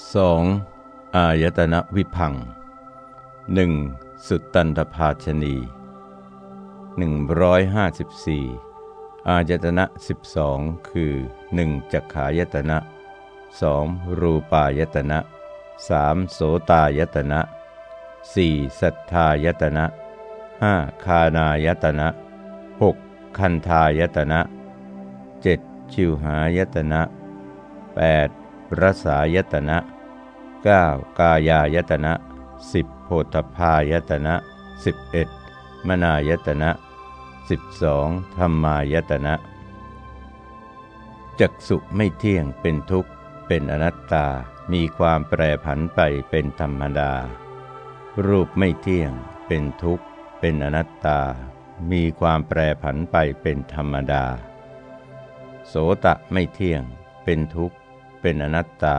2. อายตนะวิพังหนึ่งสุตตันตภาชนี 154 อายตนะ 12 คือ 1. จักขายตนะ 2. รูปายตนะ 3. โสตายตนะ 4. สัทธายตนะ 5. คานายตนะ 6. คันธายตนะ 7. ชิวหายตนะ 8. รสายตนะ 9. กายายตนะ 10. โพธพายตนะ 11. มนายตนะ 12. ธรรมายตนะจักสุไม่เที่ยงเป็นทุกข์ เป็นอนัตตา มีความแปรผันไปเป็นธรรมดา รูปไม่เที่ยง เป็นทุกข์ เป็นอนัตตา มีความแปรผันไปเป็นธรรมดา โสตะไม่เที่ยง เป็นทุกข์ เป็นอนัตตา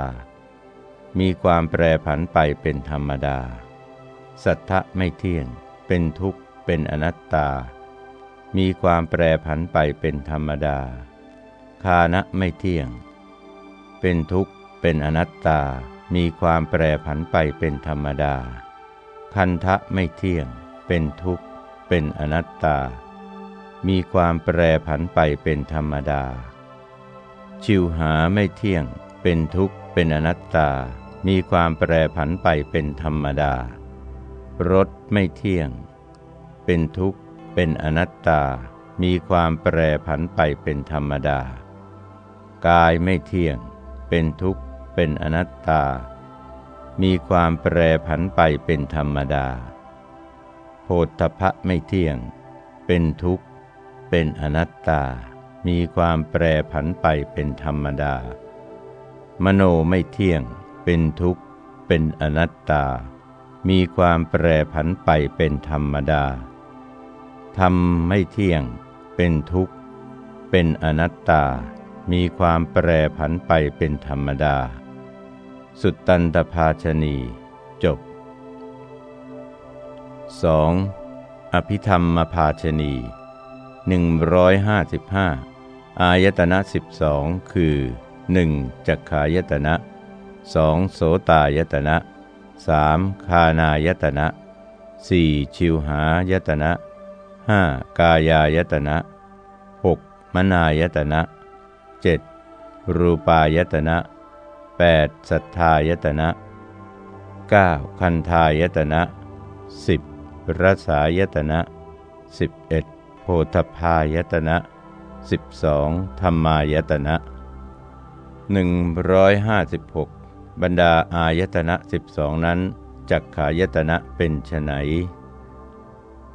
มีความแปรผันไปเป็นธรรมดา สัทธะไม่เที่ยง เป็นทุกข์ เป็นอนัตตา มีความแปรผันไปเป็นธรรมดา คานะไม่เที่ยง เป็นทุกข์ เป็นอนัตตา มีความแปรผันไปเป็นธรรมดา คันทะไม่เที่ยง เป็นทุกข์ เป็นอนัตตา มีความแปรผันไปเป็นธรรมดาชิวหาไม่เที่ยง เป็นทุกข์ เป็นอนัตตา มีความแปรผันไปเป็นธรรมดา รสไม่เที่ยง เป็นทุกข์ เป็นอนัตตา มีความแปรผันไปเป็นธรรมดา กายไม่เที่ยง เป็นทุกข์ เป็นอนัตตา มีความแปรผันไปเป็นธรรมดา โพธพะไม่เที่ยง เป็นทุกข์ เป็นอนัตตา มีความแปรผันไปเป็นธรรมดา มโนไม่เที่ยง เป็นทุกข์ เป็นอนัตตา มีความแปรผันไปเป็นธรรมดา ธรรมไม่เที่ยง เป็นทุกข์ เป็นอนัตตา มีความแปรผันไปเป็นธรรมดา สุตตันตภาชนีจบ 2. อภิธรรมมภาชนี 155 อายตนะ 12 คือ 1. จักขายตนะ 2. โสตายตนะ 3. คานายตนะ 4. ชิวหายตนะ 5. กายายตนะ 6. มนายตนะ 7. รูปายตนะ 8. สัทธายตนะ 9. คันธายตนะ 10. รสายตนะ 11. โพธพายตนะ 12. ธรรมายตนะ 156 บรรดาอายตนะ 12 นั้น จักขายตนะเป็นไฉน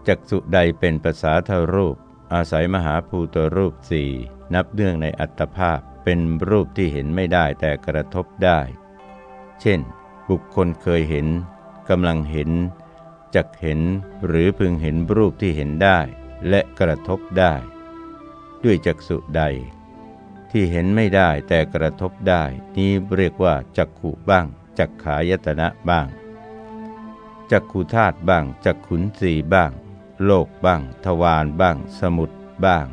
จักสุใดเป็นภาษาทรูป อาศัยมหาภูตรูปสี่นับเนื่องในอัตภาพเป็นรูปที่เห็นไม่ได้แต่กระทบได้ เช่น บุคคลเคยเห็นกำลังเห็นจักเห็นหรือพึงเห็นรูปที่เห็นได้ และกระทบได้ ด้วยจักสุใด ที่เห็นไม่ได้แต่กระทบได้ นี้เรียกว่าจักขุบ้าง จักขายตนะบ้าง จักขุธาตุบ้าง จักขุนสีบ้าง โลกบ้าง ทวารบ้าง สมุดบ้าง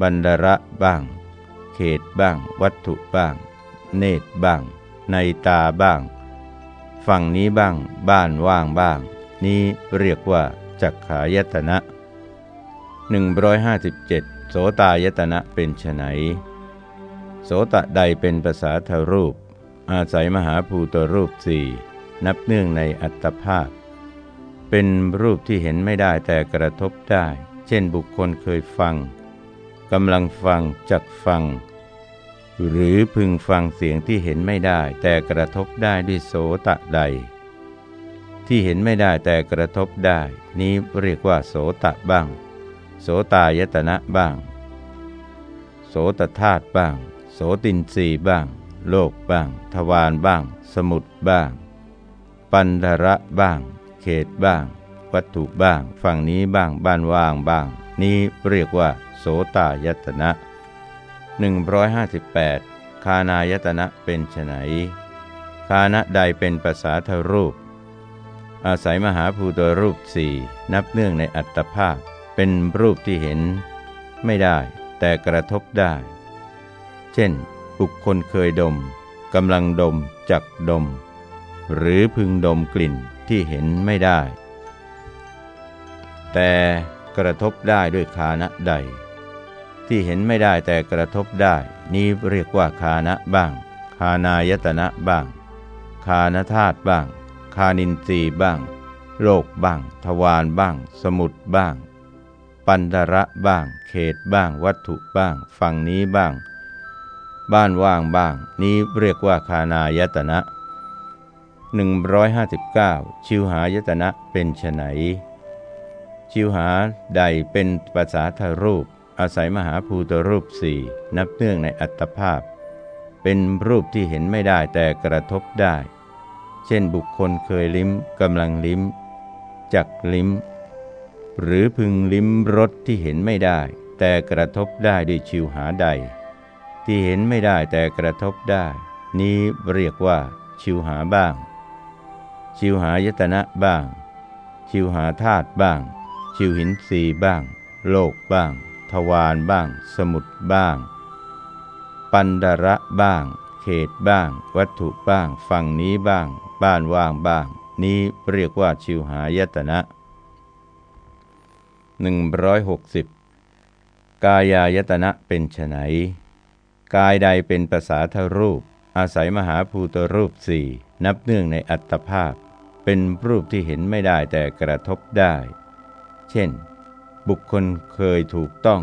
บรรดระบ้าง เขตบ้าง วัตถุบ้าง เนตรบ้าง ในตาบ้าง ฝั่งนี้บ้าง บ้านว่างบ้าง นี้เรียกว่าจักขายตนะ157 โสตายตนะเป็นไฉนโสตะใดเป็นภาษาทรูป อาศัยมหาภูตรูปสี่นับเนื่องในอัตภาพ เป็นรูปที่เห็นไม่ได้แต่กระทบได้ เช่นบุคคลเคยฟังกำลังฟังจักฟัง หรือพึงฟังเสียงที่เห็นไม่ได้แต่กระทบได้ด้วยโสตะใด ที่เห็นไม่ได้แต่กระทบได้ นี้เรียกว่าโสตะบ้าง โสตายตนะบ้าง โสตธาตุบ้าง โสตินรีบ้าง โลกบ้าง ทวารบ้าง สมุดบ้าง ปันธระบ้าง เขตบ้าง วัตถุบ้าง ฝั่งนี้บ้าง บ้านว่างบ้าง นี้เรียกว่า โสตายตนะ 158 คานายตนะเป็นไฉนคานะใดเป็นภาษาทรูป อาศัยมหาภูตรูปสี่นับเนื่องในอัตภาพ เป็นรูปที่เห็น ไม่ได้แต่กระทบได้ เช่น บุคคลเคยดมกำลังดมจักดม หรือพึงดมกลิ่นที่เห็นไม่ได้ แต่กระทบได้ด้วยคานะใด ที่เห็นไม่ได้แต่กระทบได้ นี้เรียกว่าคานะบ้าง คานายตนะบ้าง คานธาตุบ้าง คานินทรีบ้าง โลกบ้าง ทวารบ้าง สมุดบ้าง ปันดระบ้าง เขตบ้าง วัตถุบ้าง ฝั่งนี้บ้าง บ้านว่างบ้าง นี้เรียกว่าคานายตนะ 159 ชิวหายตนะเป็นไฉนชิวหาใดเป็นภาษาทรูป อาศัยมหาภูตรูปสี่นับเนื่องในอัตภาพ เป็นรูปที่เห็นไม่ได้แต่กระทบได้ เช่นบุคคลเคยลิ้มกำลังลิ้ม จักลิ้ม หรือพึงลิ้มรสที่เห็นไม่ได้ แต่กระทบได้ด้วยชิวหาใด ที่เห็นไม่ได้แต่กระทบได้ นี้เรียกว่า ชิวหาบ้าง ชิวหายตนะบ้าง ชิวหาธาตุบ้าง ชิวหินสีบ้าง โลกบ้าง ทวารบ้าง สมุดบ้าง ปันดระบ้าง เขตบ้าง วัตถุบ้าง ฝั่งนี้บ้าง บ้านว่างบ้าง นี้เรียกว่าชิวหายตนะ 160 กายายตนะเป็นไฉนกายใดเป็นภาษาทรูป อาศัยมหาภูตรูปสี่นับเนื่องในอัตภาพ เป็นรูปที่เห็นไม่ได้แต่กระทบได้ เช่น บุคคลเคยถูกต้อง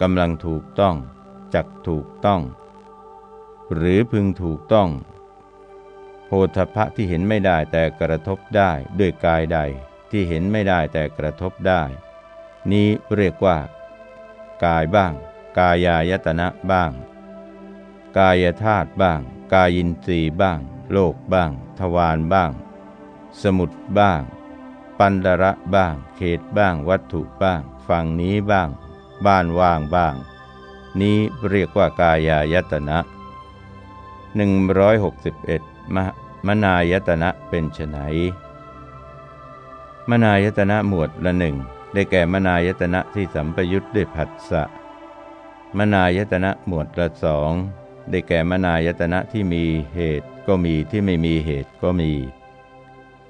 กำลังถูกต้องจักถูกต้อง หรือพึงถูกต้อง โพธพะที่เห็นไม่ได้แต่กระทบได้ด้วยกายใดที่เห็นไม่ได้แต่กระทบได้ นี้เรียกว่า กายบ้าง กายายตนะบ้าง กายธาตุบ้าง กายินทรีย์บ้าง โลกบ้าง ทวารบ้าง สมุดบ้าง ปันดระบ้าง เขตบ้าง วัตถุบ้าง ฝั่งนี้บ้าง บ้านว่างบ้าง นี้เรียกว่ากายายตนะ161มมนายตนะเป็นไฉนมนายตนะหมวดละหนึ่ง ได้แก่มนายตนะที่สัมปยุทธ์ด้วยผัสสะ มนายตนะหมวดละสองได้แก่มนายตนะที่มีเหตุก็มีที่ไม่มีเหตุก็มี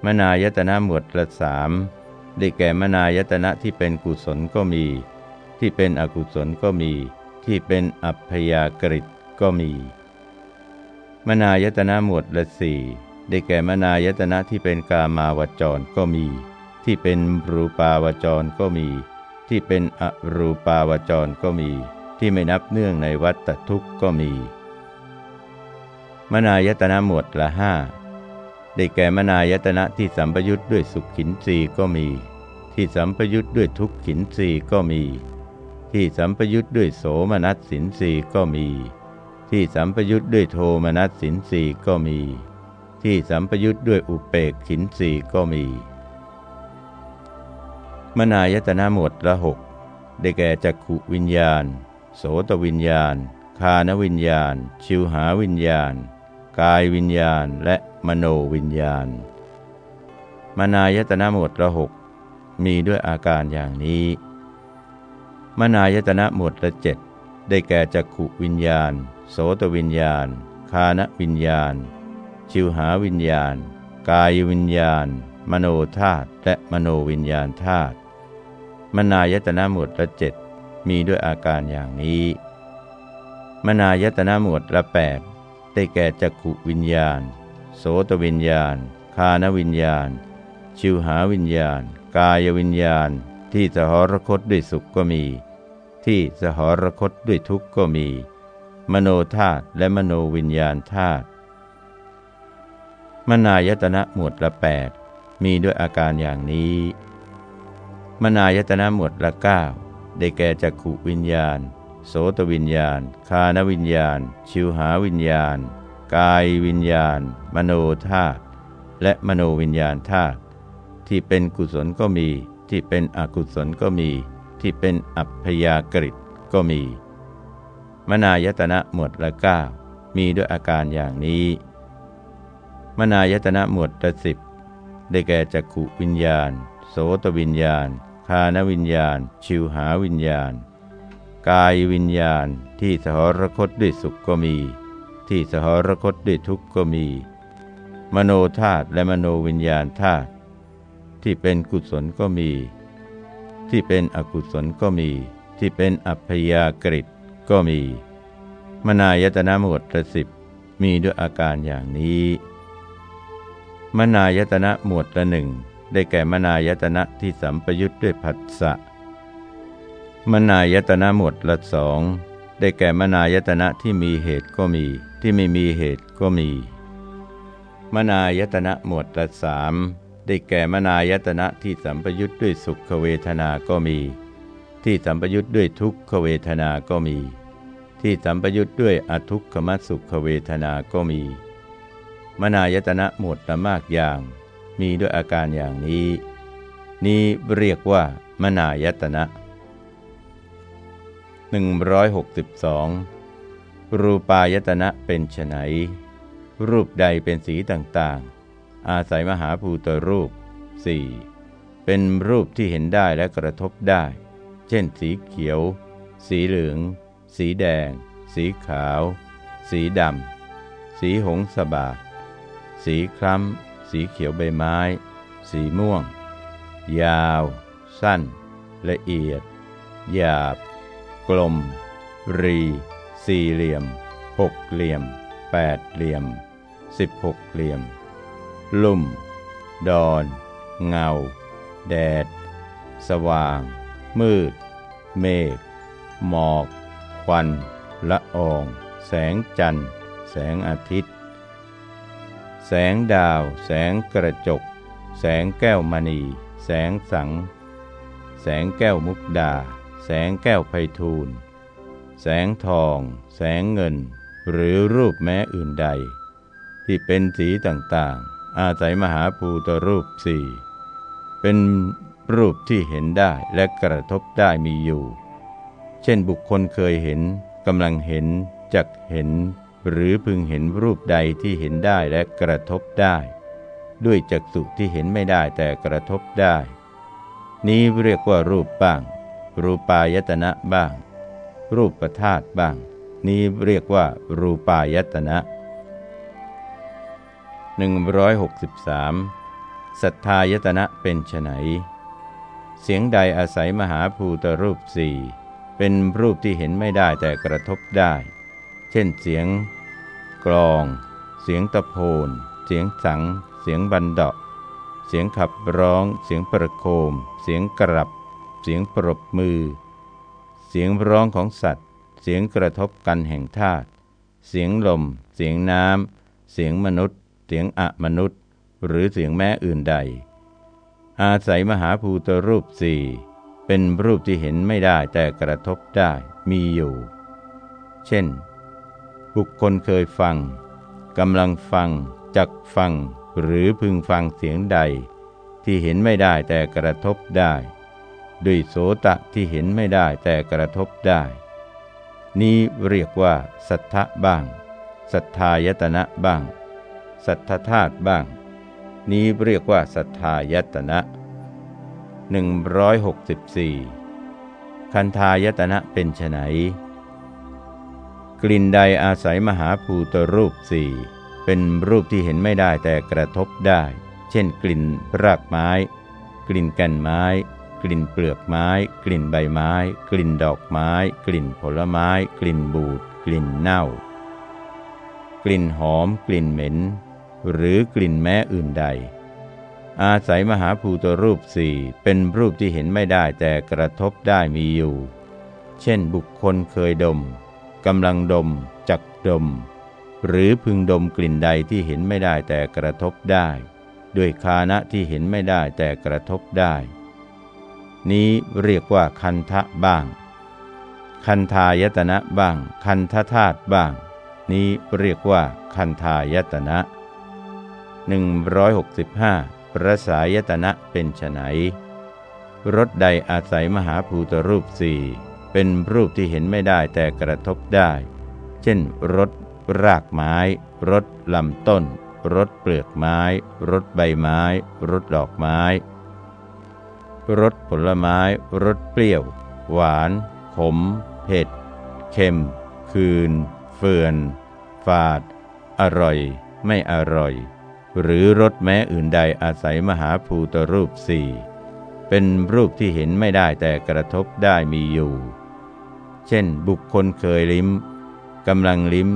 มนายตนะหมวดละสามได้แก่มนายตนะที่เป็นกุศลก็มี ที่เป็นอกุศลก็มี ที่เป็นอัพยากฤิก็มี มนายตนะหมวดละสี่ได้แก่มนายตนะที่เป็นกามาวจรก็มี ที่เป็นรูปาวจรก็มี ที่เป็นอรูปาวจรก็มี ที่ไม่นับเนื่องในวัฏทุกข์ก็มี มนายตนะหมวดละห้าได้แก่มนายตนะที่สัมปยุทธ์ด้วยสุขขินสีก็มี ที่สัมปยุทธ์ด้วยทุกขินสีก็มี ที่สัมปยุทธ์ด้วยโสมนัสสินสีก็มี ที่สัมปยุทธ์ด้วยโทมนัสสินสีก็มี ที่สัมปยุทธ์ด้วยอุเปกขินสีก็มี มนายตนะหมดละหกได้แก่จักขุวิญญาณ โสตวิญญาณ คานวิญญาณ ชิวหาวิญญาณ กายวิญญาณ และมโนวิญญาณ มนายตนะหมวดละหกมีด้วยอาการอย่างนี้ มนายตนะหมวดละเจ็ดได้แก่จักขุวิญญาณ โสตวิญญาณ คานวิญญาณ ชิวหาวิญญาณ กายวิญญาณ มโนธาตุและมโนวิญญาณธาตุ มนายตนะหมวดละเจ็ดมีด้วยอาการอย่างนี้ มนายตนะหมวดละแปดได้แก่จักขุวิญญาณ โสตวิญญาณ คานวิญญาณ ชิวหาวิญญาณ กายวิญญาณ ที่สหรคตด้วยสุขก็มี ที่สหรคตด้วยทุกข์ก็มี มโนธาตุและมโนวิญญาณธาตุมนายตนะหมวดละแปดมีด้วยอาการอย่างนี้ มนายตนะหมวดละเก้าได้แก่จักขุวิญญาณ โสตวิญญาณ คานวิญญาณ ชิวหาวิญญาณ กายวิญญาณ มโนธาตุและมโนวิญญาณธาตุที่เป็นกุศลก็มี ที่เป็นอกุศลก็มี ที่เป็นอัพยากฤิก็มี มนายตนะหมวดละเก้ามีด้วยอาการอย่างนี้ มนายตนะหมวดละสิบได้แก่จักขุวิญญาณ โสตวิญญาณ คานวิญญาณ ชิวหาวิญญาณ กายวิญญาณที่สหรคตด้วยสุขก็มี ที่สหรคตด้วยทุกข์ก็มี มโนธาตุและมโนวิญญาณธาตุที่เป็นกุศลก็มี ที่เป็นอกุศลก็มี ที่เป็นอัพยากฤิก็มี มนายตนะหมวดละสิบมีด้วยอาการอย่างนี้ มนายตนะหมวดละหนึ่ง ได้แก่มนายตนะที่สัมปยุทธ์ด้วยผัสสะ มนายตนะหมวดละสองได้แก่มนายตนะที่มีเหตุก็มี ที่ไม่มีเหตุก็มี มนายตนะหมวดละสามได้แก่มนายตนะที่สัมปยุทธ์ด้วยสุขเวทนาก็มี ที่สัมปยุทธ์ด้วยทุกขเวทนาก็มี ที่สัมปยุทธ์ด้วยอทุกขมสุขเวทนาก็มี มนายตนะหมวดละมากอย่าง มีด้วยอาการอย่างนี้ นี้เรียกว่ามนายตนะ 162 รูปายตนะเป็นไฉนรูปใดเป็นสีต่างๆ อาศัยมหาภูตรูป 4. เป็นรูปที่เห็นได้และกระทบได้ เช่นสีเขียว สีเหลือง สีแดง สีขาว สีดำ สีหงสบาสีคล้ำ สีเขียวใบไม้ สีม่วง ยาว สั้น ละเอียด หยาบ กลม รี สี่เหลี่ยม หกเหลี่ยม แปดเหลี่ยม สิบหกเหลี่ยม ลุ่ม ดอน เงา แดด สว่าง มืด เมฆ หมอก ควัน ละออง แสงจันทร์ แสงอาทิตย์ แสงดาว แสงกระจก แสงแก้วมณี แสงสัง แสงแก้วมุกดา แสงแก้วไพทูลแสงทอง แสงเงิน หรือรูปแม้อื่นใด ที่เป็นสีต่างๆ อาศัยมหาภูตรูปสี่เป็นรูปที่เห็นได้และกระทบได้มีอยู่ เช่นบุคคลเคยเห็นกำลังเห็นจักเห็น หรือพึงเห็นรูปใดที่เห็นได้และกระทบได้ ด้วยจักษุที่เห็นไม่ได้แต่กระทบได้ นี้เรียกว่ารูปบ้าง รูปายตนะบ้าง รูปประธาตบ้าง นี้เรียกว่ารูปายตนะ 163สัทธายตนะเป็นไฉนเสียงใดอาศัยมหาภูตรูปสี่เป็นรูปที่เห็นไม่ได้แต่กระทบได้ เช่นเสียง กลอง เสียงตะโพน เสียงสัง เสียงบันดาะเสียงขับร้อง เสียงประโคม เสียงกรับ เสียงปรบมือ เสียงร้องของสัตว์ เสียงกระทบกันแห่งธาตุเสียงลม เสียงน้ำ เสียงมนุษย์ เสียงอะมนุษย์ หรือเสียงแม้อื่นใด อาศัยมหาภูตรูปสี่เป็นรูปที่เห็นไม่ได้แต่กระทบได้มีอยู่ เช่น บุคคลเคยฟังกำลังฟังจักฟัง หรือพึงฟังเสียงใด ที่เห็นไม่ได้แต่กระทบได้ ด้วยโสตะที่เห็นไม่ได้แต่กระทบได้ นี้เรียกว่า สัทธะบ้าง สัทธายตนะบ้าง สัทธธาตุบ้าง นี้เรียกว่าสัทธายตนะ 164 คันธายตนะเป็นไฉน กลิ่นใดอาศัยมหาภูตรูปสี่เป็นรูปที่เห็นไม่ได้แต่กระทบได้ เช่น กลิ่นรากไม้ กลิ่นแก่นไม้ กลิ่นเปลือกไม้ กลิ่นใบไม้ กลิ่นดอกไม้ กลิ่นผลไม้ กลิ่นบูด กลิ่นเน่า กลิ่นหอม กลิ่นเหม็น หรือกลิ่นแม้อื่นใด อาศัยมหาภูตรูปสี่เป็นรูปที่เห็นไม่ได้แต่กระทบได้มีอยู่ เช่นบุคคลเคยดม กำลังดม จักดม หรือพึงดมกลิ่นใดที่เห็นไม่ได้แต่กระทบได้ ด้วยคานะที่เห็นไม่ได้แต่กระทบได้ นี้เรียกว่าคันทะบ้าง คันทายตนะบ้าง คันทธาตุบ้าง นี้เรียกว่าคันทายตนะ 165ประสายตนะเป็นไฉนรถใดอาศัยมหาภูตรูปสี่ เป็นรูปที่เห็นไม่ได้แต่กระทบได้ เช่นรถรากไม้รถลำต้นรถเปลือกไม้รถใบไม้รถดอกไม้รสผลไม้รสเปรี้ยว หวาน ขม เผ็ด เค็ม คืน เฟื่อน ฝาด อร่อย ไม่อร่อย หรือรสแม้อื่นใดอาศัยมหาภูตรูปสี่เป็นรูปที่เห็นไม่ได้แต่กระทบได้มีอยู่ เช่น บุคคลเคยลิ้มกำลังลิ้ม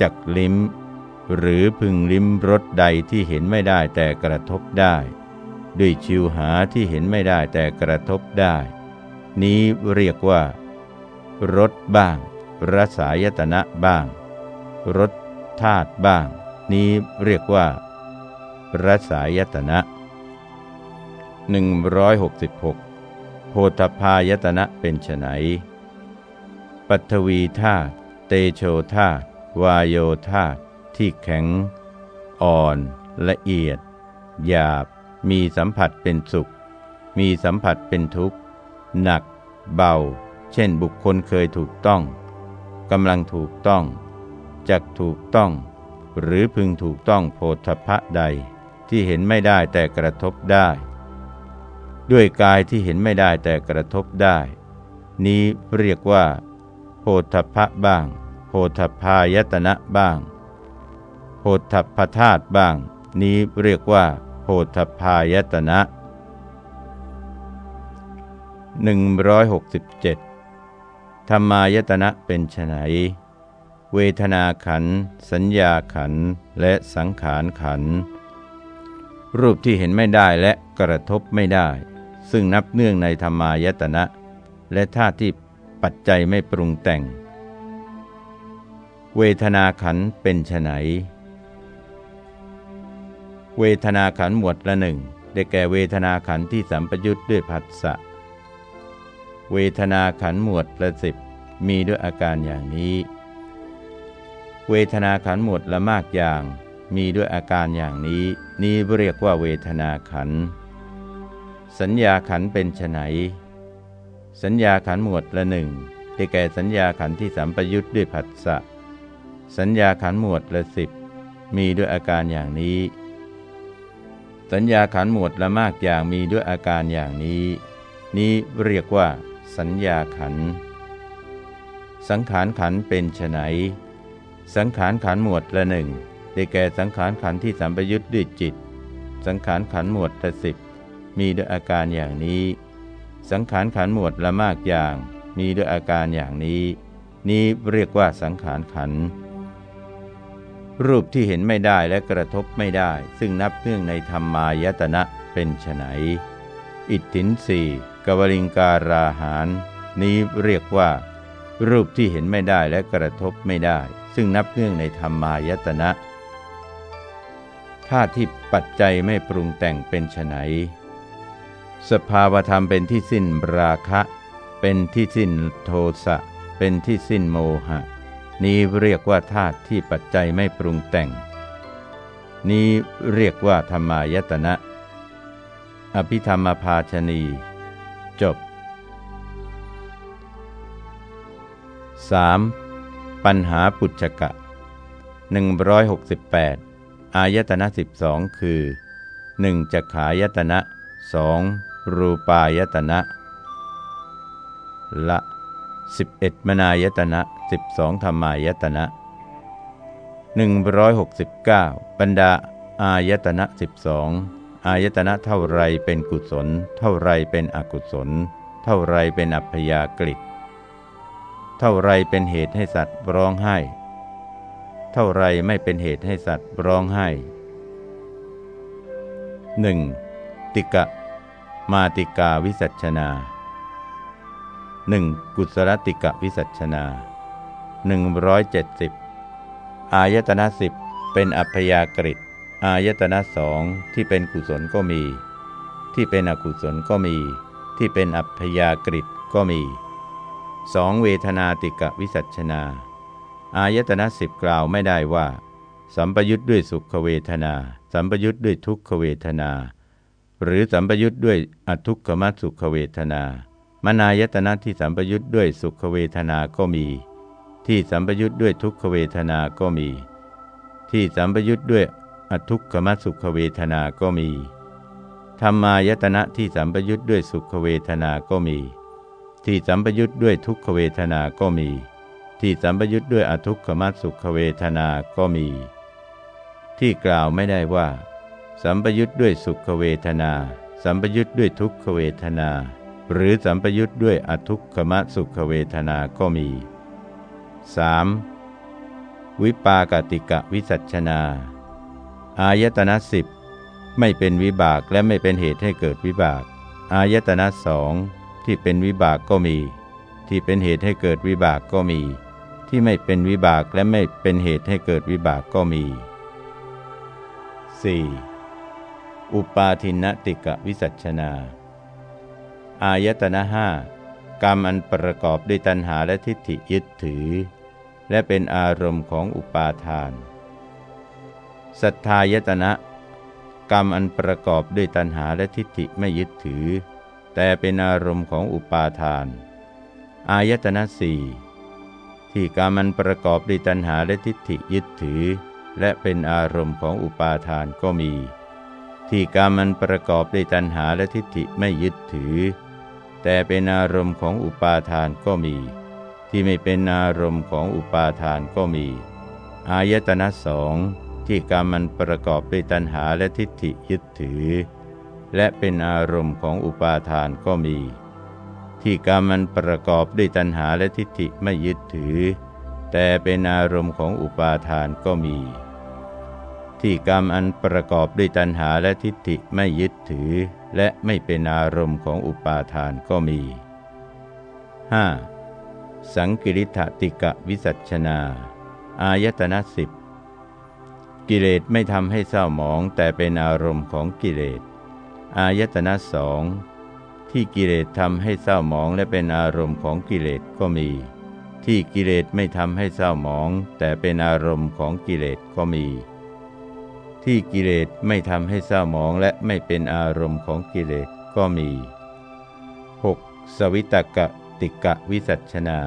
จักลิ้ม หรือพึงลิ้มรสใดที่เห็นไม่ได้แต่กระทบได้ ด้วยชิวหาที่เห็นไม่ได้แต่กระทบได้ นี้เรียกว่ารสบ้าง รสายตนะบ้าง รสธาตุบ้าง นี้เรียกว่ารสายตนะ 166 โพธพายตนะเป็นไน ปัทวีธาตุเตโชธาตุวายโยธาตุที่แข็ง อ่อน ละเอียด หยาบ มีสัมผัสเป็นสุข มีสัมผัสเป็นทุกข์ หนัก เบา เช่นบุคคลเคยถูกต้องกำลังถูกต้องจักถูกต้อง หรือพึงถูกต้องโพธพะใดที่เห็นไม่ได้แต่กระทบได้ ด้วยกายที่เห็นไม่ได้แต่กระทบได้ นี้เรียกว่า ธพะบ้าง โพธพายตนะบ้าง โพธพธาตุบ้าง นี้เรียกว่า โพธพายตนะ167ธรรมายตนะเป็นไฉนเวทนาขัน สัญญาขัน และสังขารขัน รูปที่เห็นไม่ได้และกระทบไม่ได้ ซึ่งนับเนื่องในธรรมายตนะ และธาตุที่ ปัจจัยไม่ปรุงแต่ง เวทนาขันเป็นไฉนเวทนาขันหมวดละหนึ่งได้แก่เวทนาขันที่สัมปยุทธ์ด้วยผัสสะ เวทนาขันหมวดละสิบมีด้วยอาการอย่างนี้ เวทนาขันหมวดละมากอย่างมีด้วยอาการอย่างนี้ นี้เรียกว่าเวทนาขัน สัญญาขันเป็นไฉน สัญญาขันหมวดละหนึ่งได้แก่สัญญาขันที่สัมปยุทธ์ด้วยผัสสะ สัญญาขันหมวดละสิบมีด้วยอาการอย่างนี้ สัญญาขันหมวดละมากอย่างมีด้วยอาการอย่างนี้ นี้เรียกว่า สัญญาขัน สังขารขันเป็นไฉนสังขารขันหมวดละหนึ่งได้แก่สังขารขันที่สัมปยุทธ์ด้วยจิต สังขารขันหมวดละสิบมีด้วยอาการอย่างนี้ สังขารขันหมวดละมากอย่าง มีด้วยอาการอย่างนี้ นี้เรียกว่าสังขารขัน รูปที่เห็นไม่ได้และกระทบไม่ได้ ซึ่งนับเนื่องในธรรมายตนะเป็นไฉนอิทธินสีกวลิงการาหารนี้เรียกว่า รูปที่เห็นไม่ได้และกระทบไม่ได้ ซึ่งนับเนื่องในธรรมายตนะธาตุที่ปัจจัยไม่ปรุงแต่งเป็นไฉน สภาวธรรมเป็นที่สิ้นราคะ เป็นที่สิ้นโทสะ เป็นที่สิ้นโมหะ นี้เรียกว่าธาตุที่ปัจจัยไม่ปรุงแต่ง นี้เรียกว่าธรรมายตนะ อภิธรรมภาชนี จบ 3. ปัญหาปุจกะ 168 อายตนะ 12 คือ 1. จักขายตนะ 2. รูปายตนะ ละ 11 มนายตนะ 12 ธรรมายตนะ 169 บรรดาอายตนะ 12 อายตนะเท่าไรเป็นกุศล เท่าไรเป็นอกุศล เท่าไรเป็นอัพยากฤิเท่าไรเป็นเหตุให้สัตว์ร้องไห้ เท่าไรไม่เป็นเหตุให้สัตว์ร้องไห้ 1. ติกะ มาติกาวิสัชนาหนึ่งกุศลติกะวิสัชนาหนึ่งร้อยเจ็ดสิบอายตนะสิบเป็นอัพยากฤิตอายตนะสองที่เป็นกุศลก็มี ที่เป็นอกุศลก็มี ที่เป็นอัพยากฤิตก็มีสองเวทนาติกะวิสัชนา อายตนะสิบกล่าวไม่ได้ว่า สัมปยุทธ์ด้วยสุขเวทนา สัมปยุทธ์ด้วยทุกขเวทนา หรือสัมปยุทธ์ด้วยอทุกขมสุขเวทนา มนายตนะที่สัมปยุทธ์ด้วยสุขเวทนาก็มี ที่สัมปยุทธ์ด้วยทุกขเวทนาก็มี ที่สัมปยุทธ์ด้วยอทุกขมสุขเวทนาก็มี ธรรมายตนะที่สัมปยุทธ์ด้วยสุขเวทนาก็มี ที่สัมปยุทธ์ด้วยทุกขเวทนาก็มี ที่สัมปยุทธ์ด้วยอทุกขมสุขเวทนาก็มี ที่กล่าวไม่ได้ว่า สัมปยุทธ์ด้วยสุขเวทนา สัมปยุทธ์ด้วยทุกขเวทนา หรือสัมปยุทธ์ด้วยอทุกขมสุขเวทนาก็มี 3. วิปากติกะวิสัชนา อายตนะสิบไม่เป็นวิบากและไม่เป็นเหตุให้เกิดวิบาก อายตนะสองที่เป็นวิบากก็มี ที่เป็นเหตุให้เกิดวิบากก็มี ที่ไม่เป็นวิบากและไม่เป็นเหตุให้เกิดวิบากก็มี 4. อุปาทินติกะวิสัชนา อายตนะห้ากรรมอันประกอบด้วยตัณหาและทิฏฐิยึดถือ และเป็นอารมณ์ของอุปาทาน สัทธายตนะ กรรมอันประกอบด้วยตัณหาและทิฏฐิไม่ยึดถือ แต่เป็นอารมณ์ของอุปาทาน อายตนะสี่ที่กรรมอันประกอบด้วยตัณหาและทิฏฐิยึดถือ และเป็นอารมณ์ของอุปาทานก็มี ที่กรรมอันประกอบด้วยตัณหาและทิฏฐิไม่ยึดถือ แต่เป็นอารมณ์ของอุปาทานก็มี ที่ไม่เป็นอารมณ์ของอุปาทานก็มี อายตนะสองที่กรรมมันประกอบด้วยตัณหาและทิฏฐิยึดถือ และเป็นอารมณ์ของอุปาทานก็มี ที่กรรมมันประกอบด้วยตัณหาและทิฏฐิไม่ยึดถือ แต่เป็นอารมณ์ของอุปาทานก็มี ที่กรรมอันประกอบด้วยตัณหาและทิฏฐิไม่ยึดถือ และไม่เป็นอารมณ์ของอุปาทานก็มี 5. สังกิริธติกะวิสัชนา อายตนะสิบกิเลสไม่ทำให้เศร้าหมองแต่เป็นอารมณ์ของกิเลส อายตนะสองที่กิเลสทำให้เศร้าหมองและเป็นอารมณ์ของกิเลสก็มี ที่กิเลสไม่ทำให้เศร้าหมองแต่เป็นอารมณ์ของกิเลสก็มี ที่กิเลสไม่ทำให้เศร้าหมองและไม่เป็นอารมณ์ของกิเลสก็มี 6. สวิตกะติกะวิสัชนา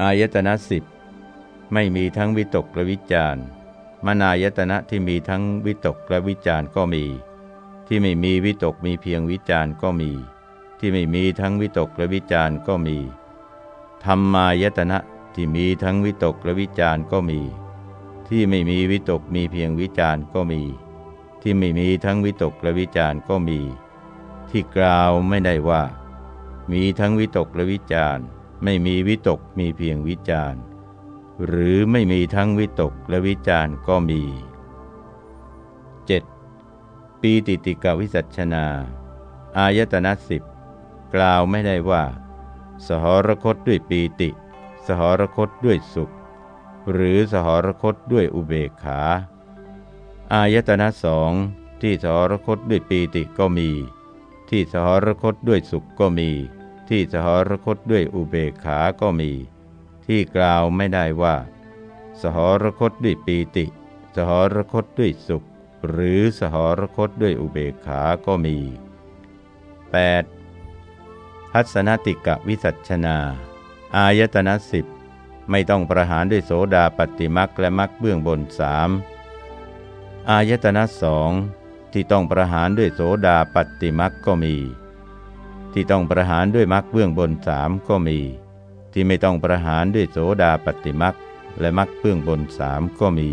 อายตนะสิบไม่มีทั้งวิตกและวิจารมนายตนะที่มีทั้งวิตกและวิจารก็มี ที่ไม่มีวิตกมีเพียงวิจารก็มี ที่ไม่มีทั้งวิตกและวิจารก็มีธรรมายตนะที่มีทั้งวิตกและวิจารก็มี ที่ไม่มีวิตกมีเพียงวิจารก็มี ที่ไม่มีทั้งวิตกและวิจารก็มี ที่กล่าวไม่ได้ว่า มีทั้งวิตกและวิจารไม่มีวิตกมีเพียงวิจารหรือไม่มีทั้งวิตกและวิจารก็มี 7. ปีติติกวิสัชนา อายตนะสิบกล่าวไม่ได้ว่า สหรคตด้วยปีติ สหรคตด้วยสุข หรือสหรคตด้วยอุเบกขา อายตนะสองที่สหรคตด้วยปีติก็มี ที่สหรคตด้วยสุขก็มี ที่สหรคตด้วยอุเบกขาก็มี ที่กล่าวไม่ได้ว่า สหรคตด้วยปีติ สหรคตด้วยสุข หรือสหรคตด้วยอุเบกขาก็มี 8. ทัศนติกะวิสัชนา อายตนะสิบ ไม่ต้องประหารด้วยโสดาปฏิมักและมักเบื้องบนสามอายตนะสองที่ต้องประหารด้วยโสดาปฏิมักก็มี ที่ต้องประหารด้วยมักเบื้องบนสามก็มี ที่ไม่ต้องประหารด้วยโสดาปฏิมักและมักเบื้องบนสามก็มี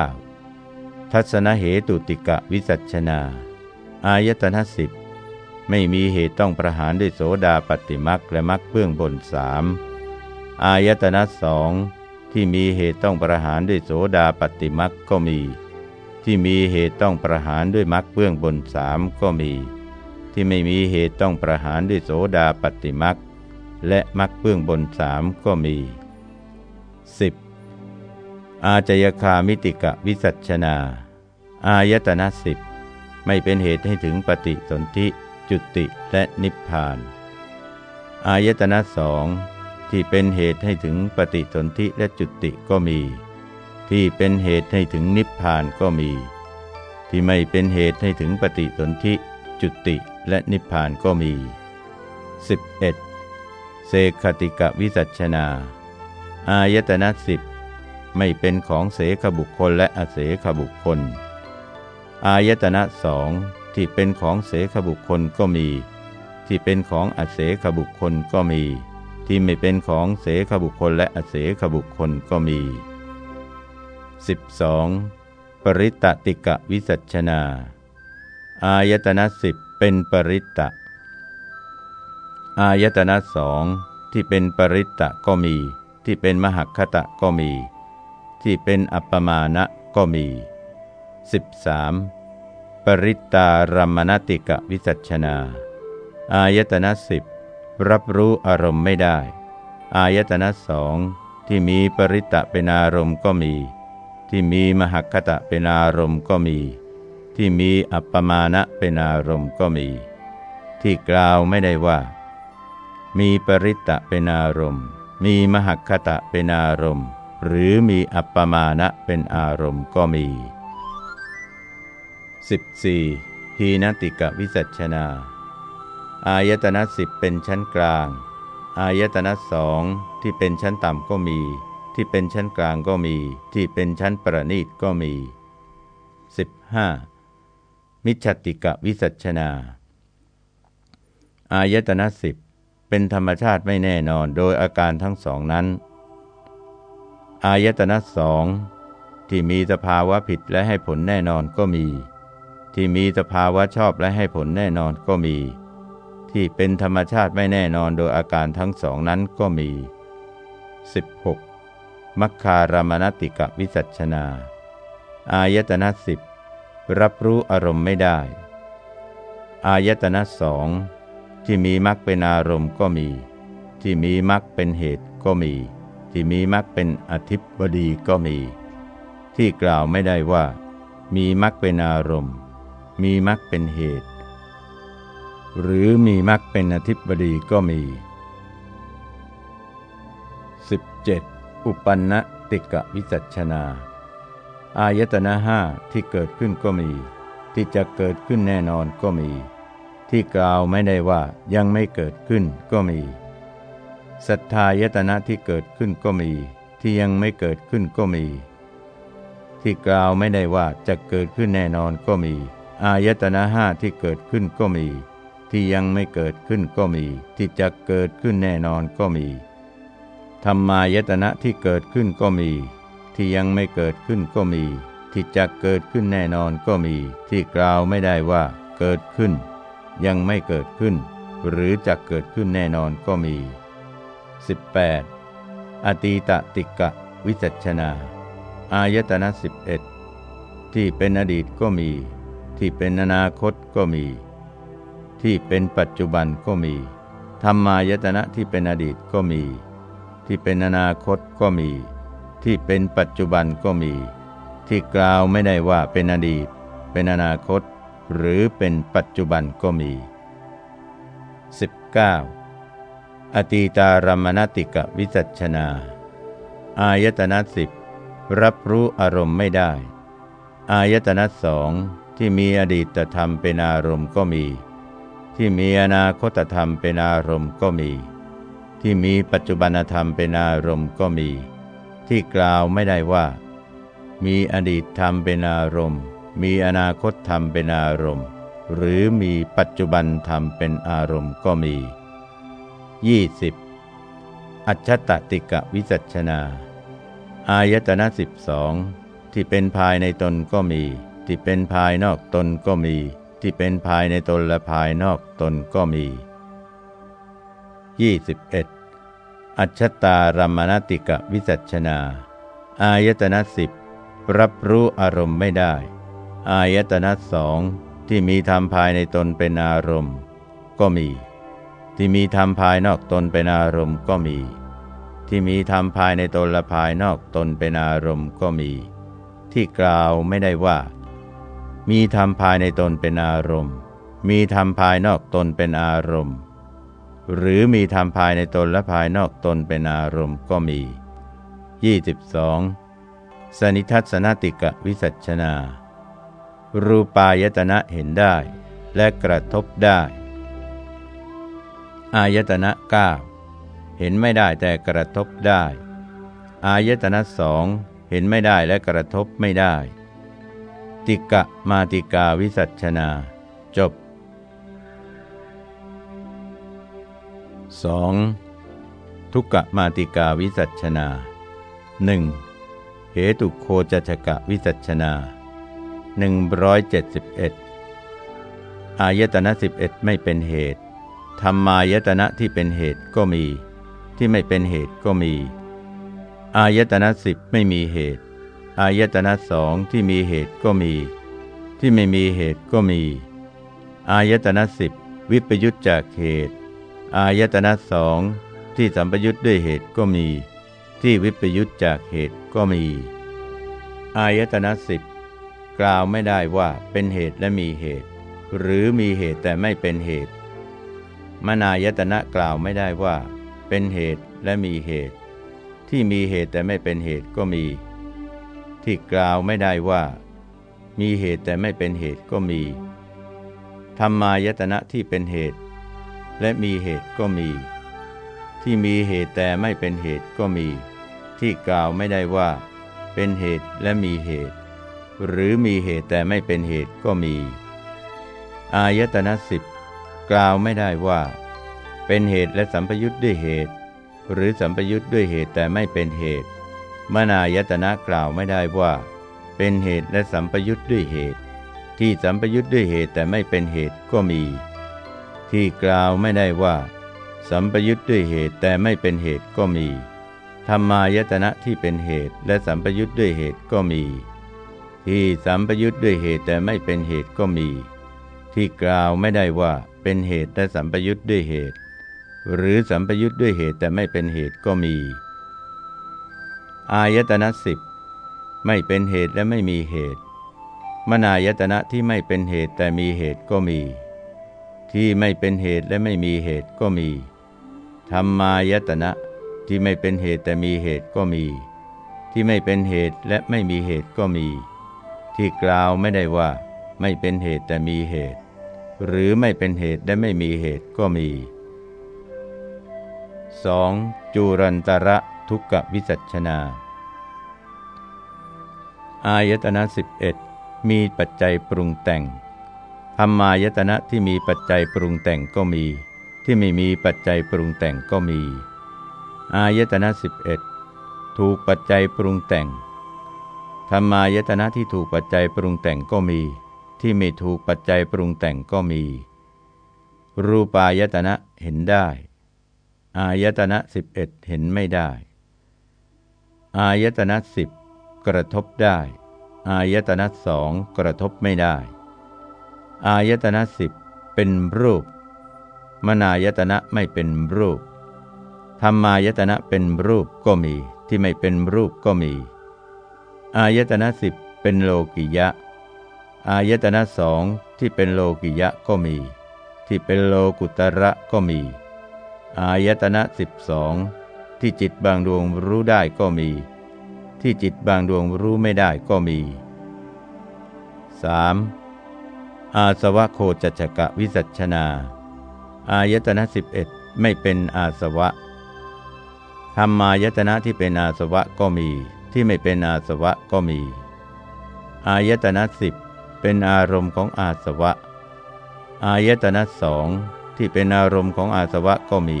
9. ทัศนเหตุติกะวิสัชนา อายตนะสิบไม่มีเหตุต้องประหารด้วยโสดาปฏิมักและมักเบื้องบนสาม อายตนะสองที่มีเหตุต้องประหารด้วยโสดาปฏิมักก็มี ที่มีเหตุต้องประหารด้วยมักเบื้องบนสามก็มี ที่ไม่มีเหตุต้องประหารด้วยโสดาปฏิมักและมักเบื้องบนสามก็มี 10. อาจยคามิติกะวิสัชนา อายตนะสิบไม่เป็นเหตุให้ถึงปฏิสนธิจุติและนิพพาน อายตนะสอง ที่เป็นเหตุให้ถึงปฏิสนธิและจุติก็มี ที่เป็นเหตุให้ถึงนิพพานก็มี ที่ไม่เป็นเหตุให้ถึงปฏิสนธิจุติและนิพพานก็มี 11. เสขติกะวิสัชนา อายตนะสิบไม่เป็นของเสขบุคคลและอเสขบุคคล อายตนะสองที่เป็นของเสขบุคคลก็มีทที่เป็นของอเสขบุคคลก็มี ที่ไม่เป็นของเสขบุคคลและอเสขบุคคลก็มี 12. ปริตติกะวิสัชนา อายตนะสิบเป็นปริตตะ อายตนะสองที่เป็นปริตตะก็มี ที่เป็นมหัคคตะก็มี ที่เป็นอัปปมาณะก็มี 13. ปริตตารมณติกะวิสัชนา อายตนะสิบ รับรู้อารมณ์ไม่ได้ อายตนะสองที่มีปริตตะเป็นอารมณ์ก็มี ที่มีมหคตะเป็นอารมณ์ก็มี ที่มีอัปปมาณะเป็นอารมณ์ก็มี ที่กล่าวไม่ได้ว่า มีปริตตะเป็นอารมณ์ มีมหคตะเป็นอารมณ์ หรือมีอัปปมาณะเป็นอารมณ์ก็มี 14. หีนติกวิสัชนา อายตนะสิบเป็นชั้นกลาง อายตนะสองที่เป็นชั้นต่ำก็มี ที่เป็นชั้นกลางก็มี ที่เป็นชั้นประณีตก็มี 15. มิจฉติกะวิสัชนา อายตนะสิบเป็นธรรมชาติไม่แน่นอนโดยอาการทั้งสองนั้น อายตนะสองที่มีสภาวะผิดและให้ผลแน่นอนก็มี ที่มีสภาวะชอบและให้ผลแน่นอนก็มี ที่เป็นธรรมชาติไม่แน่นอนโดยอาการทั้งสองนั้นก็มี 16. มัคคารามณติกะวิสัชนา อายตนะสิบรับรู้อารมณ์ไม่ได้ อายตนะสองที่มีมักเป็นอารมณ์ก็มี ที่มีมักเป็นเหตุก็มี ที่มีมักเป็นอธิบดีก็มี ที่กล่าวไม่ได้ว่า มีมักเป็นอารมณ์ มีมรรคเป็นเหตุ หรือมีมรรคเป็นอธิบดีก็มี 17. อุปันนติกะวิจัชนา อายตนะห้าที่เกิดขึ้นก็มี ที่จะเกิดขึ้นแน่นอนก็มี ที่กล่าวไม่ได้ว่ายังไม่เกิดขึ้นก็มีศรัทธายตนะที่เกิดขึ้นก็มี ที่ยังไม่เกิดขึ้นก็มี ที่กล่าวไม่ได้ว่าจะเกิดขึ้นแน่นอนก็มี อายตนะห้าที่เกิดขึ้นก็มี ที่ยังไม่เกิดขึ้นก็มี ที่จะเกิดขึ้นแน่นอนก็มีธรรมายตนะที่เกิดขึ้นก็มี ที่ยังไม่เกิดขึ้นก็มี ที่จะเกิดขึ้นแน่นอนก็มี ที่กล่าวไม่ได้ว่า เกิดขึ้น ยังไม่เกิดขึ้น หรือจะเกิดขึ้นแน่นอนก็มี 18. อตีตติกะ วิจัชนา อายตนะ11 ที่เป็นอดีตก็มี ที่เป็นอนาคตก็มี ที่เป็นปัจจุบันก็มี ธรรมายตนะที่เป็นอดีตก็มี ที่เป็นอนาคตก็มี ที่เป็นปัจจุบันก็มี ที่กล่าวไม่ได้ว่าเป็นอดีต เป็นอนาคต หรือเป็นปัจจุบันก็มี 19. อตีตารมณติกวิจัชนา อายตนะสิบรับรู้อารมณ์ไม่ได้ อายตนะสองที่มีอดีตธรรมเป็นอารมณ์ก็มี ที่มีอนาคตธรรมเป็นอารมณ์ก็มี ที่มีปัจจุบันธรรมเป็นอารมณ์ก็มี ที่กล่าวไม่ได้ว่า มีอดีตธรรมเป็นอารมณ์ มีอนาคตธรรมเป็นอารมณ์ หรือมีปัจจุบันธรรมเป็นอารมณ์ก็มี 20. อัจฉตติกะวิจัชนา อายตนะสิบสองที่เป็นภายในตนก็มี ที่เป็นภายนอกตนก็มี ที่เป็นภายในตนและภายนอกตนก็มี 21. อัจฉตารมณติกะวิสัชนา อายตนะสิบรับรู้อารมณ์ไม่ได้ อายตนะสองที่มีธรรมภายในตนเป็นอารมณ์ ก็มี ที่มีธรรมภายนอกตนเป็นอารมณ์ก็มี ที่มีธรรมภายในตนและภายนอกตนเป็นอารมณ์ก็มี ที่กล่าวไม่ได้ว่า มีธรรมภายในตนเป็นอารมณ์ มีธรรมภายนอกตนเป็นอารมณ์ หรือมีธรรมภายในตนและภายนอกตนเป็นอารมณ์ก็มี 22. สนิทัศนติกะวิสัชนา รูปายตนะเห็นได้และกระทบได้ อายตนะ 9 เห็นไม่ได้แต่กระทบได้ อายตนะสองเห็นไม่ได้และกระทบไม่ได้ ติกะมาติกาวิสัชนา จบ 2. ทุกกะมาติกาวิสัชนา 1. เหตุโคจชกะวิสัชนา171อายตนะ11ไม่เป็นเหตุธรรมายตนะที่เป็นเหตุก็มี ที่ไม่เป็นเหตุก็มี อายตนะสิบไม่มีเหตุ อายตนะสองที่มีเหตุก็มี ที่ไม่มีเหตุก็มี อายตนะสิบวิปยุตจากเหตุ อายตนะสองที่สัมปยุตด้วยเหตุก็มี ที่วิปยุตจากเหตุก็มี อายตนะสิบกล่าวไม่ได้ว่าเป็นเหตุและมีเหตุ หรือมีเหตุแต่ไม่เป็นเหตุ มนายตนะกล่าวไม่ได้ว่า เป็นเหตุและมีเหตุ ที่มีเหตุแต่ไม่เป็นเหตุก็มี ที่กล่าวไม่ได้ว่า มีเหตุแต่ไม่เป็นเหตุก็มี ธรรมายตนะที่เป็นเหตุ และมีเหตุก็มี ที่มีเหตุแต่ไม่เป็นเหตุก็มี ที่กล่าวไม่ได้ว่า เป็นเหตุและมีเหตุ หรือมีเหตุแต่ไม่เป็นเหตุก็มี อายตนะสิบกล่าวไม่ได้ว่า เป็นเหตุและสัมปยุทธ์ด้วยเหตุ หรือสัมปยุทธ์ด้วยเหตุแต่ไม่เป็นเหตุ มนายตนะกล่าวไม่ได้ว่า เป็นเหตุและสัมปยุทธ์ด้วยเหตุ ที่สัมปยุทธ์ด้วยเหตุแต่ไม่เป็นเหตุก็มี ที่กล่าวไม่ได้ว่า สัมปยุทธ์ด้วยเหตุแต่ไม่เป็นเหตุก็มีธรรมายตนะที่เป็นเหตุและสัมปยุทธ์ด้วยเหตุก็มี ที่สัมปยุทธ์ด้วยเหตุแต่ไม่เป็นเหตุก็มี ที่กล่าวไม่ได้ว่าเป็นเหตุและสัมปยุทธ์ด้วยเหตุ หรือสัมปยุทธ์ด้วยเหตุแต่ไม่เป็นเหตุก็มี อายตนะสิบไม่เป็นเหตุและไม่มีเหตุ มนายตนะที่ไม่เป็นเหตุแต่มีเหตุก็มี ที่ไม่เป็นเหตุและไม่มีเหตุก็มี ธรรมายตนะที่ไม่เป็นเหตุแต่มีเหตุก็มี ที่ไม่เป็นเหตุและไม่มีเหตุก็มี ที่กล่าวไม่ได้ว่า ไม่เป็นเหตุแต่มีเหตุ หรือไม่เป็นเหตุและไม่มีเหตุก็มี 2. จูรันตระ ทุกขวิสัชนา อายตนะ11 มีปัจจัยปรุงแต่งธรรมายตนะที่มีปัจจัยปรุงแต่งก็มี ที่ไม่มีปัจจัยปรุงแต่งก็มี อายตนะ11 ถูกปัจจัยปรุงแต่งธรรมายตนะที่ถูกปัจจัยปรุงแต่งก็มี ที่ไม่ถูกปัจจัยปรุงแต่งก็มี รูปายตนะเห็นได้ อายตนะ11 เห็นไม่ได้ อายตนะสิบกระทบได้ อายตนะสองกระทบไม่ได้ อายตนะสิบเป็นรูป มนายตนะไม่เป็นรูปธรรมายตนะเป็นรูปก็มีที่ไม่เป็นรูปก็มี อายตนะสิบเป็นโลกิยะ อายตนะสองที่เป็นโลกิยะก็มี ที่เป็นโลกุตระก็มี อายตนะสิบสอง ที่จิตบางดวงรู้ได้ก็มี ที่จิตบางดวงรู้ไม่ได้ก็มี 3. อาสวะโคจจกะวิสัชนา อายตนะสิบเอ็ดไม่เป็นอาสวะธรรมายตนะที่เป็นอาสวะก็มี ที่ไม่เป็นอาสวะก็มี อายตนะสิบเป็นอารมณ์ของอาสวะ อายตนะสองที่เป็นอารมณ์ของอาสวะก็มี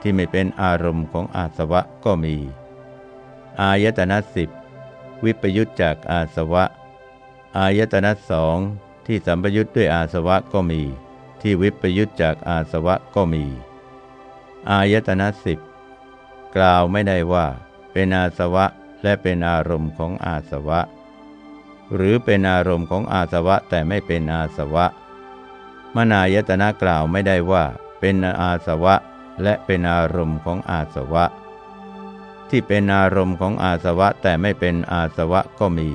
ที่ไม่เป็นอารมณ์ของอาสวะก็มี อายตนะสิบวิปยุตจากอาสวะ อายตนะสองที่สัมปยุทธ์ด้วยอาสวะก็มี ที่วิปยุทธจากอาสวะก็มี อายตนะสิบกล่าวไม่ได้ว่าเป็นอาสวะและเป็นอารมณ์ของอาสวะ หรือเป็นอารมณ์ของอาสวะแต่ไม่เป็นอาสวะ มนายตนะกล่าวไม่ได้ว่า เป็นอาสวะ และเป็นอารมณ์ของอาสวะ ที่เป็นอารมณ์ของอาสวะแต่ไม่เป็นอาสวะก็มี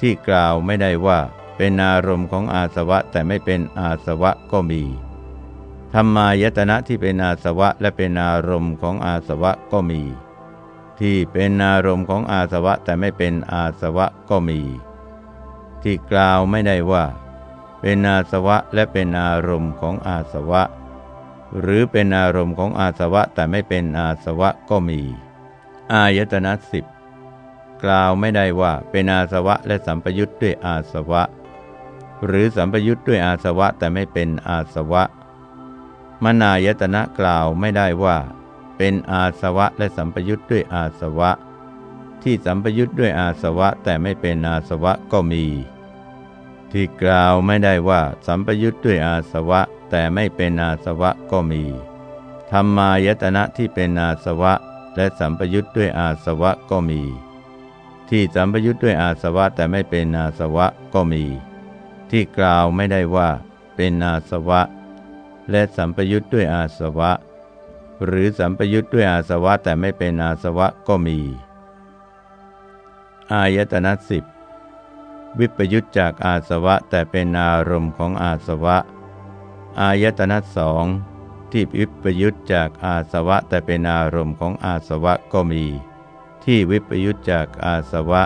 ที่กล่าวไม่ได้ว่าเป็นอารมณ์ของอาสวะแต่ไม่เป็นอาสวะก็มีธรรมายตนะที่เป็นอาสวะและเป็นอารมณ์ของอาสวะก็มี ที่เป็นอารมณ์ของอาสวะแต่ไม่เป็นอาสวะก็มี ที่กล่าวไม่ได้ว่า เป็นอาสวะและเป็นอารมณ์ของอาสวะ หรือเป็นอารมณ์ของอาสวะแต่ไม่เป็นอาสวะก็มี อายตนะสิบกล่าวไม่ได้ว่าเป็นอาสวะและสัมปยุทธ์ด้วยอาสวะ หรือสัมปยุทธ์ด้วยอาสวะแต่ไม่เป็นอาสวะ มนายตนะกล่าวไม่ได้ว่า เป็นอาสวะและสัมปยุทธ์ด้วยอาสวะ ที่สัมปยุทธ์ด้วยอาสวะแต่ไม่เป็นอาสวะก็มี ที่กล่าวไม่ได้ว่าสัมปยุทธ์ด้วยอาสวะ แต่ไม่เป็นอาสวะก็มีธรรมายตนะที่เป็นอาสวะ และสัมปยุทธ์ด้วยอาสวะก็มี ที่สัมปยุทธ์ด้วยอาสวะแต่ไม่เป็นอาสวะก็มี ที่กล่าวไม่ได้ว่า เป็นอาสวะ และสัมปยุทธ์ด้วยอาสวะ หรือสัมปยุทธ์ด้วยอาสวะแต่ไม่เป็นอาสวะก็มี อายตนะสิบวิปยุทธจากอาสวะแต่เป็นอารมณ์ของอาสวะ อายตนะสองที่วิปยุตจากอาสวะแต่เป็นอารมณ์ของอาสวะก็มี ที่วิปยุตจากอาสวะ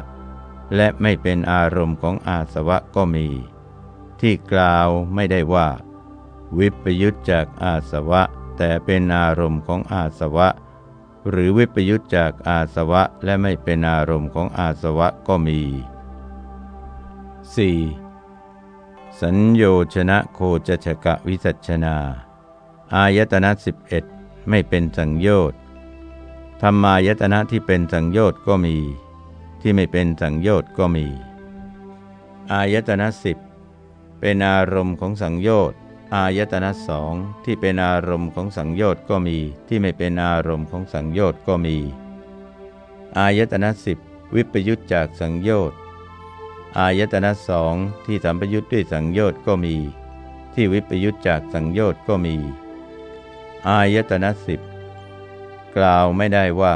และไม่เป็นอารมณ์ของอาสวะก็มี ที่กล่าวไม่ได้ว่า วิปยุตจากอาสวะ แต่เป็นอารมณ์ของอาสวะ หรือวิปยุตจากอาสวะและไม่เป็นอารมณ์ของอาสวะก็มี 4. สัญโยชนะโคจชกะวิสัชนา อายตนะสิบเอ็ดไม่เป็นสังโยชน์ธรรมายตนะที่เป็นสังโยชน์ก็มี ที่ไม่เป็นสังโยชน์ก็มี อายตนะสิบเป็นอารมณ์ของสังโยชน์อายตนะสองที่เป็นอารมณ์ของสังโยชน์ก็มี ที่ไม่เป็นอารมณ์ของสังโยชน์ก็มี อายตนะสิบวิปยุตจากสังโยชน์ อายตนะสองที่สัมปยุตด้วยสังโยชน์ก็มี ที่วิปยุตจากสังโยชน์ก็มี อายตนะสิบกล่าวไม่ได้ว่า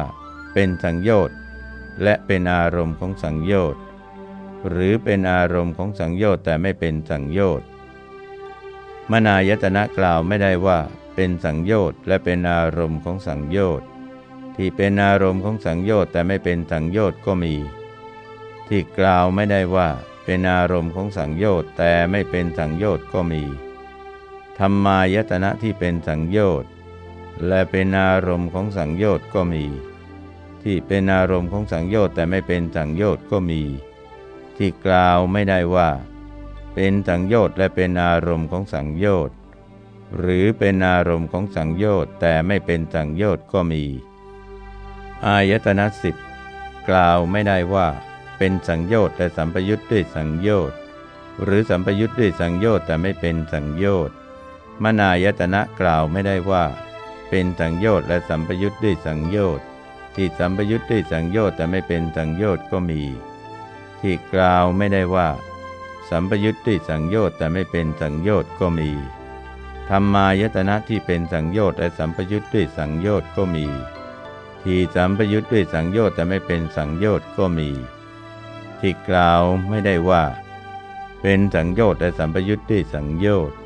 เป็นสังโยชน์และเป็นอารมณ์ของสังโยชน์หรือเป็นอารมณ์ของสังโยชน์แต่ไม่เป็นสังโยชน์มนายตนะกล่าวไม่ได้ว่า เป็นสังโยชน์และเป็นอารมณ์ของสังโยชน์ที่เป็นอารมณ์ของสังโยชน์แต่ไม่เป็นสังโยชน์ก็มี ที่กล่าวไม่ได้ว่าเป็นอารมณ์ของสังโยชน์แต่ไม่เป็นสังโยชน์ก็มี ธรรมายตนะที่เป็นสังโยชน์และเป็นอารมณ์ของสังโยชน์ก็มี ที่เป็นอารมณ์ของสังโยชน์แต่ไม่เป็นสังโยชน์ก็มี ที่กล่าวไม่ได้ว่า เป็นสังโยชน์และเป็นอารมณ์ของสังโยชน์หรือเป็นอารมณ์ของสังโยชน์แต่ไม่เป็นสังโยชน์ก็มี อายตนะสิบกล่าวไม่ได้ว่า เป็นสังโยชน์แต่สัมปยุทธ์ด้วยสังโยชน์หรือสัมปยุทธ์ด้วยสังโยชน์แต่ไม่เป็นสังโยชน์มนายตนะกล่าวไม่ได้ว่า เป็นสังโยชน์และสัมปยุทธ์ด้วยสังโยชน์ที่สัมปยุทธ์ด้วยสังโยชน์แต่ไม่เป็นสังโยชน์ก็มี ที่กล่าวไม่ได้ว่า สัมปยุทธ์ด้วยสังโยชน์แต่ไม่เป็นสังโยชน์ก็มีธรรมายตนะที่เป็นสังโยชน์และสัมปยุทธ์ด้วยสังโยชน์ก็มี ที่สัมปยุทธ์ด้วยสังโยชน์แต่ไม่เป็นสังโยชน์ก็มี ที่กล่าวไม่ได้ว่า เป็นสังโยชน์และสัมปยุทธ์ด้วยสังโยชน์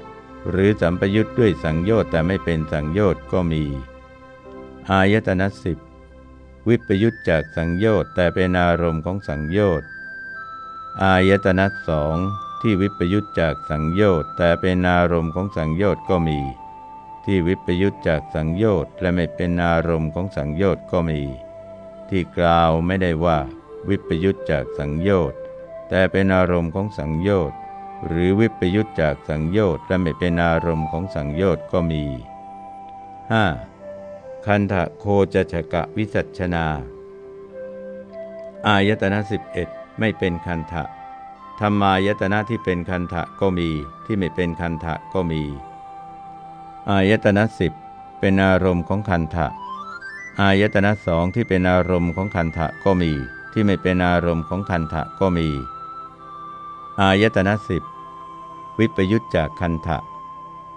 หรือสัมปยุทธ์ด้วยสังโยชน์แต่ไม่เป็นสังโยชน์ก็มี อายตนะสิบวิปยุทธจากสังโยชน์แต่เป็นอารมณ์ของสังโยชน์อายตนะสองที่วิปยุทธจากสังโยชน์แต่เป็นอารมณ์ของสังโยชน์ก็มี ที่วิปยุทธจากสังโยชน์และไม่เป็นอารมณ์ของสังโยชน์ก็มี ที่กล่าวไม่ได้ว่า วิปยุทธจากสังโยชน์ แต่เป็นอารมณ์ของสังโยชน์ หรือวิปยุตจากสังโยชน์และไม่เป็นอารมณ์ของสังโยชน์ก็มี 5. คันธะโคจชกะวิสัชนา อายตนะสิบเอ็ดไม่เป็นคันธะธรรมายตนะที่เป็นคันธะก็มี ที่ไม่เป็นคันธะก็มี อายตนะสิบเป็นอารมณ์ของคันธะอายตนะสองที่เป็นอารมณ์ของคันธะก็มี ที่ไม่เป็นอารมณ์ของคันธะก็มี อายตนะสิบวิปยุตจากคันทะ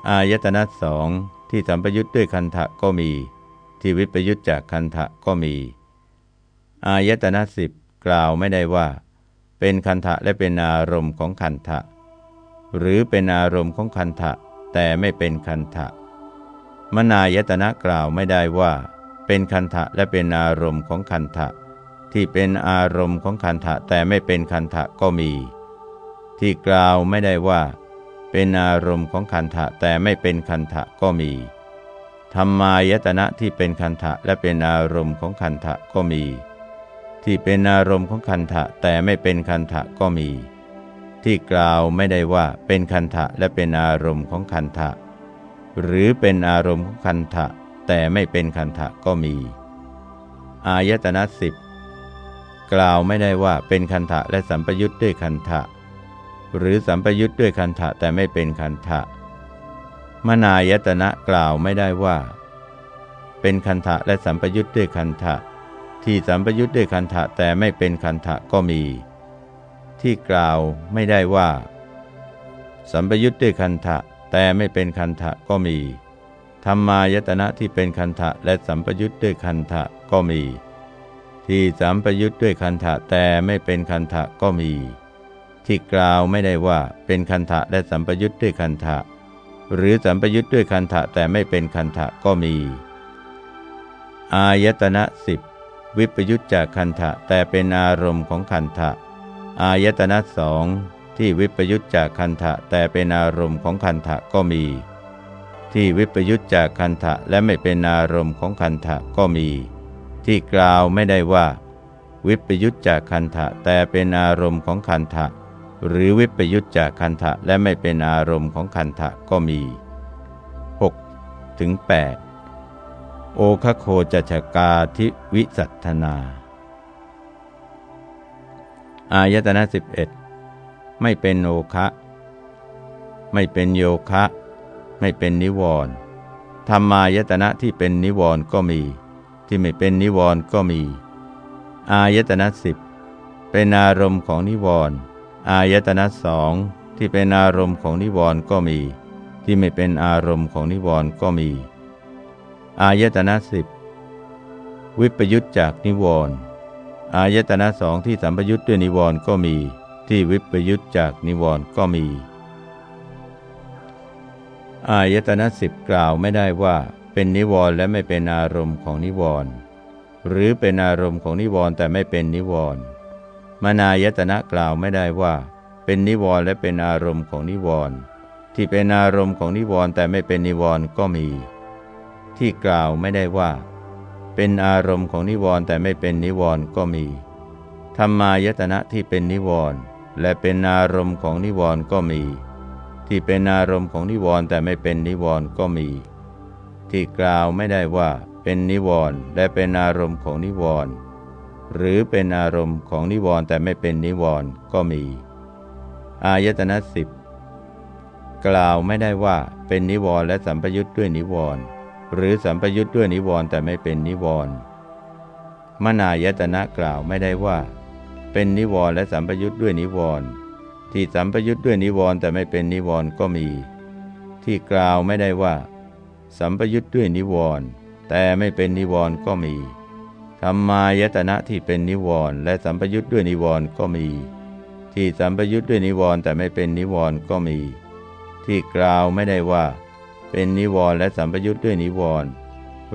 อายตนะสองที่สัมปยุตด้วยคันทะก็มี ที่วิปยุตจากคันทะก็มี อายตนะสิบกล่าวไม่ได้ว่า เป็นคันทะและเป็นอารมณ์ของคันทะ หรือเป็นอารมณ์ของคันทะแต่ไม่เป็นคันทะมนายตนะกล่าวไม่ได้ว่า เป็นคันทะและเป็นอารมณ์ของคันทะ ที่เป็นอารมณ์ของคันทะแต่ไม่เป็นคันทะก็มี ที่กล่าวไม่ได้ว่า เป็นอารมณ์ของคันทะแต่ไม่เป็นคันทะก็มีธรรมายตนะที่เป็นคันทะและเป็นอารมณ์ของคันทะก็มี ที่เป็นอารมณ์ของคันทะแต่ไม่เป็นคันทะก็มี ที่กล่าวไม่ได้ว่าเป็นคันทะและเป็นอารมณ์ของคันทะหรือเป็นอารมณ์ของคันทะแต่ไม่เป็นคันทะก็มี อายตนะสิบ กล่าวไม่ได้ว่าเป็นคันทะและสัมปยุทธ์ด้วยคันทะ หรือสัมปยุทธ์ด้วยคันทะแต่ไม่เป็นคันทะมนายตนะกล่าวไม่ได้ว่า เป็นคันทะและสัมปยุทธ์ด้วยคันทะ ที่สัมปยุทธ์ด้วยคันทะแต่ไม่เป็นคันทะก็มี ที่กล่าวไม่ได้ว่า สัมปยุทธ์ด้วยคันทะแต่ไม่เป็นคันทะก็มีธรรมายตนะที่เป็นคันทะและสัมปยุทธ์ด้วยคันทะก็มี ที่สัมปยุทธ์ด้วยคันทะแต่ไม่เป็นคันทะก็มี ที่กล่าวไม่ได้ว่าเป็นคันทะและสัมปยุทธ์ด้วยคันทะหรือสัมปยุทธ์ด้วยคันทะแต่ไม่เป็นคันทะก็มี อายตนะสิบวิปยุตจากคันทะแต่เป็นอารมณ์ของคันทะอายตนะสองที่วิปยุตจากคันทะแต่เป็นอารมณ์ของคันทะก็มี ที่วิปยุตจากคันทะและไม่เป็นอารมณ์ของคันทะก็มี ที่กล่าวไม่ได้ว่า วิปยุตจากคันทะแต่เป็นอารมณ์ของคันทะหรือวิปยุตจากคันทะและไม่เป็นอารมณ์ของคันทะก็มี6ถึง8โอคโคจัชกาทิวิสัทนา อายตนะสิบเอ็ดไม่เป็นโอคะ ไม่เป็นโยคะ ไม่เป็นนิวรณ์ธรรมายตนะที่เป็นนิวรณ์ก็มี ที่ไม่เป็นนิวรณ์ก็มี อายตนะสิบเป็นอารมณ์ของนิวรณ์อายตนะสองที่เป็นอารมณ์ของนิวรณ์ก็มี ที่ไม่เป็นอารมณ์ของนิวรณ์ก็มี อายตนะสิบวิปยุตจากนิวรณ์อายตนะสองที่สัมปยุตด้วยนิวรณ์ก็มี ที่วิปยุตจากนิวรณ์ก็มี อายตนะสิบกล่าวไม่ได้ว่า เป็นนิวรณ์และไม่เป็นอารมณ์ของนิวรณ์หรือเป็นอารมณ์ของนิวรณ์แต่ไม่เป็นนิวรณ์มานายตนะกล่าวไม่ได้ว่า เป็นนิวรณ์และเป็นอารมณ์ของนิวรณ์ที่เป็นอารมณ์ของนิวรณ์แต่ไม่เป็นนิวรณ์ก็มี ที่กล่าวไม่ได้ว่า เป็นอารมณ์ของนิวรณ์แต่ไม่เป็นนิวรณ์ก็มีธรรมายตนะที่เป็นนิวรณ์และเป็นอารมณ์ของนิวรณ์ก็มี ที่เป็นอารมณ์ของนิวรณ์แต่ไม่เป็นนิวรณ์ก็มี ที่กล่าวไม่ได้ว่าเป็นนิวรณ์และเป็นอารมณ์ของนิวรณ์หรือเป็นอารมณ์ของนิวรณ์แต่ไม่เป็นนิวรณ์ก็มี อายตนะสิบกล่าวไม่ได้ว่าเป็นนิวรณ์และสัมปยุทธ์ด้วยนิวรณ์หรือสัมปยุทธ์ด้วยนิวรณ์แต่ไม่เป็นนิวรณ์มนายตนะกล่าวไม่ได้ว่า เป็นนิวรณ์และสัมปยุทธ์ด้วยนิวรณ์ที่สัมปยุทธ์ด้วยนิวรณ์แต่ไม่เป็นนิวรณ์ก็มี ที่กล่าวไม่ได้ว่า สัมปยุทธ์ด้วยนิวรณ์แต่ไม่เป็นนิวรณ์ก็มีธรรมายตนะที่เป็นนิวรณ์และสัมปยุทธ์ด้วยนิวรณ์ก็มี ที่สัมปยุทธ์ด้วยนิวรณ์แต่ไม่เป็นนิวรณ์ก็มี ที่กล่าวไม่ได้ว่า เป็นนิวรณ์และสัมปยุทธ์ด้วยนิวรณ์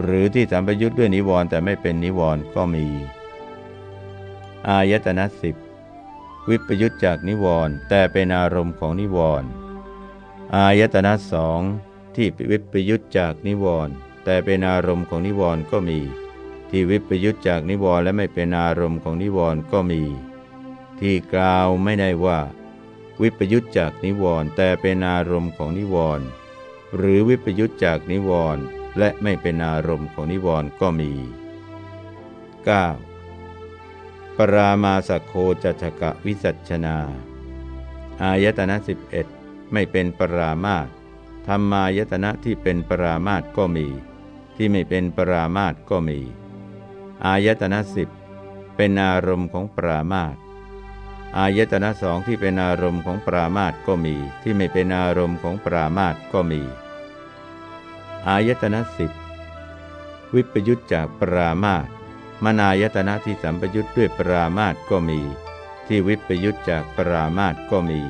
หรือที่สัมปยุทธ์ด้วยนิวรณ์แต่ไม่เป็นนิวรณ์ก็มี อายตนะสิบวิปยุทธจากนิวรณ์แต่เป็นอารมณ์ของนิวรณ์อายตนะสอง ที่วิปยุทธจากนิวรณ์แต่เป็นอารมณ์ของนิวรณ์ก็มี ที่วิปยุตจากนิวรณ์และไม่เป็นอารมณ์ของนิวรณ์ก็มี ที่กล่าวไม่ได้ว่า วิปยุตจากนิวรณ์แต่เป็นอารมณ์ของนิวรณ์หรือวิปยุตจากนิวรณ์และไม่เป็นอารมณ์ของนิวรณ์ก็มี 9. ปรามาสโคจัชกะวิสัชนา อายตนะ11 ไม่เป็นปรามาต ธรรมายตนะที่เป็นปรามาตก็มี ที่ไม่เป็นปรามาตก็มี อายตนะสิบเป็นอารมณ์ของปรามาตอายตนะสองที่เป็นอารมณ์ของปรามาตก็มี ที่ไม่เป็นอารมณ์ของปรามาตก็มี อายตนะสิบวิปยุตจากปรามาตมนายตนะที่สัมปยุตด้วยปรามาตก็มี ที่วิปยุตจากปรามาตก็มี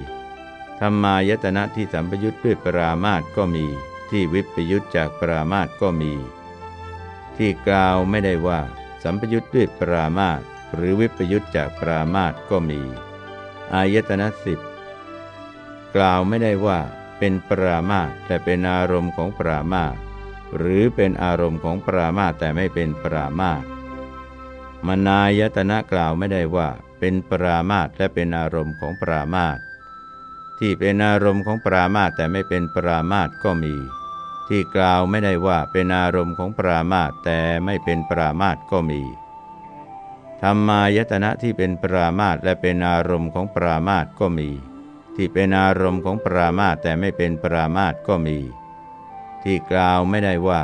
ธรรมายตนะที่สัมปยุตด้วยปรามาตก็มี ที่วิปยุตจากปรามาตก็มี ที่กล่าวไม่ได้ว่า สัมปยุทธ์ด้วยปรามาตหรือวิปยุทธ์จากปรามาตก็มี อายตนะสิบกล่าวไม่ได้ว่า เป็นปรามาตแต่เป็นอารมณ์ของปรามาตหรือเป็นอารมณ์ของปรามาตแต่ไม่เป็นปรามาตมนายตนะกล่าวไม่ได้ว่า เป็นปรามาตและเป็นอารมณ์ของปรามาต ที่เป็นอารมณ์ของปรามาตแต่ไม่เป็นปรามาตก็มี ที่กล่าวไม่ได้ว่าเป็นอารมณ์ของปรามาตแต่ไม่เป็นปรามาตก็มีธรรมายตนะที่เป็นปรามาตและเป็นอารมณ์ของปรามาตก็มี ที่เป็นอารมณ์ของปรามาตแต่ไม่เป็นปรามาตก็มี ที่กล่าวไม่ได้ว่า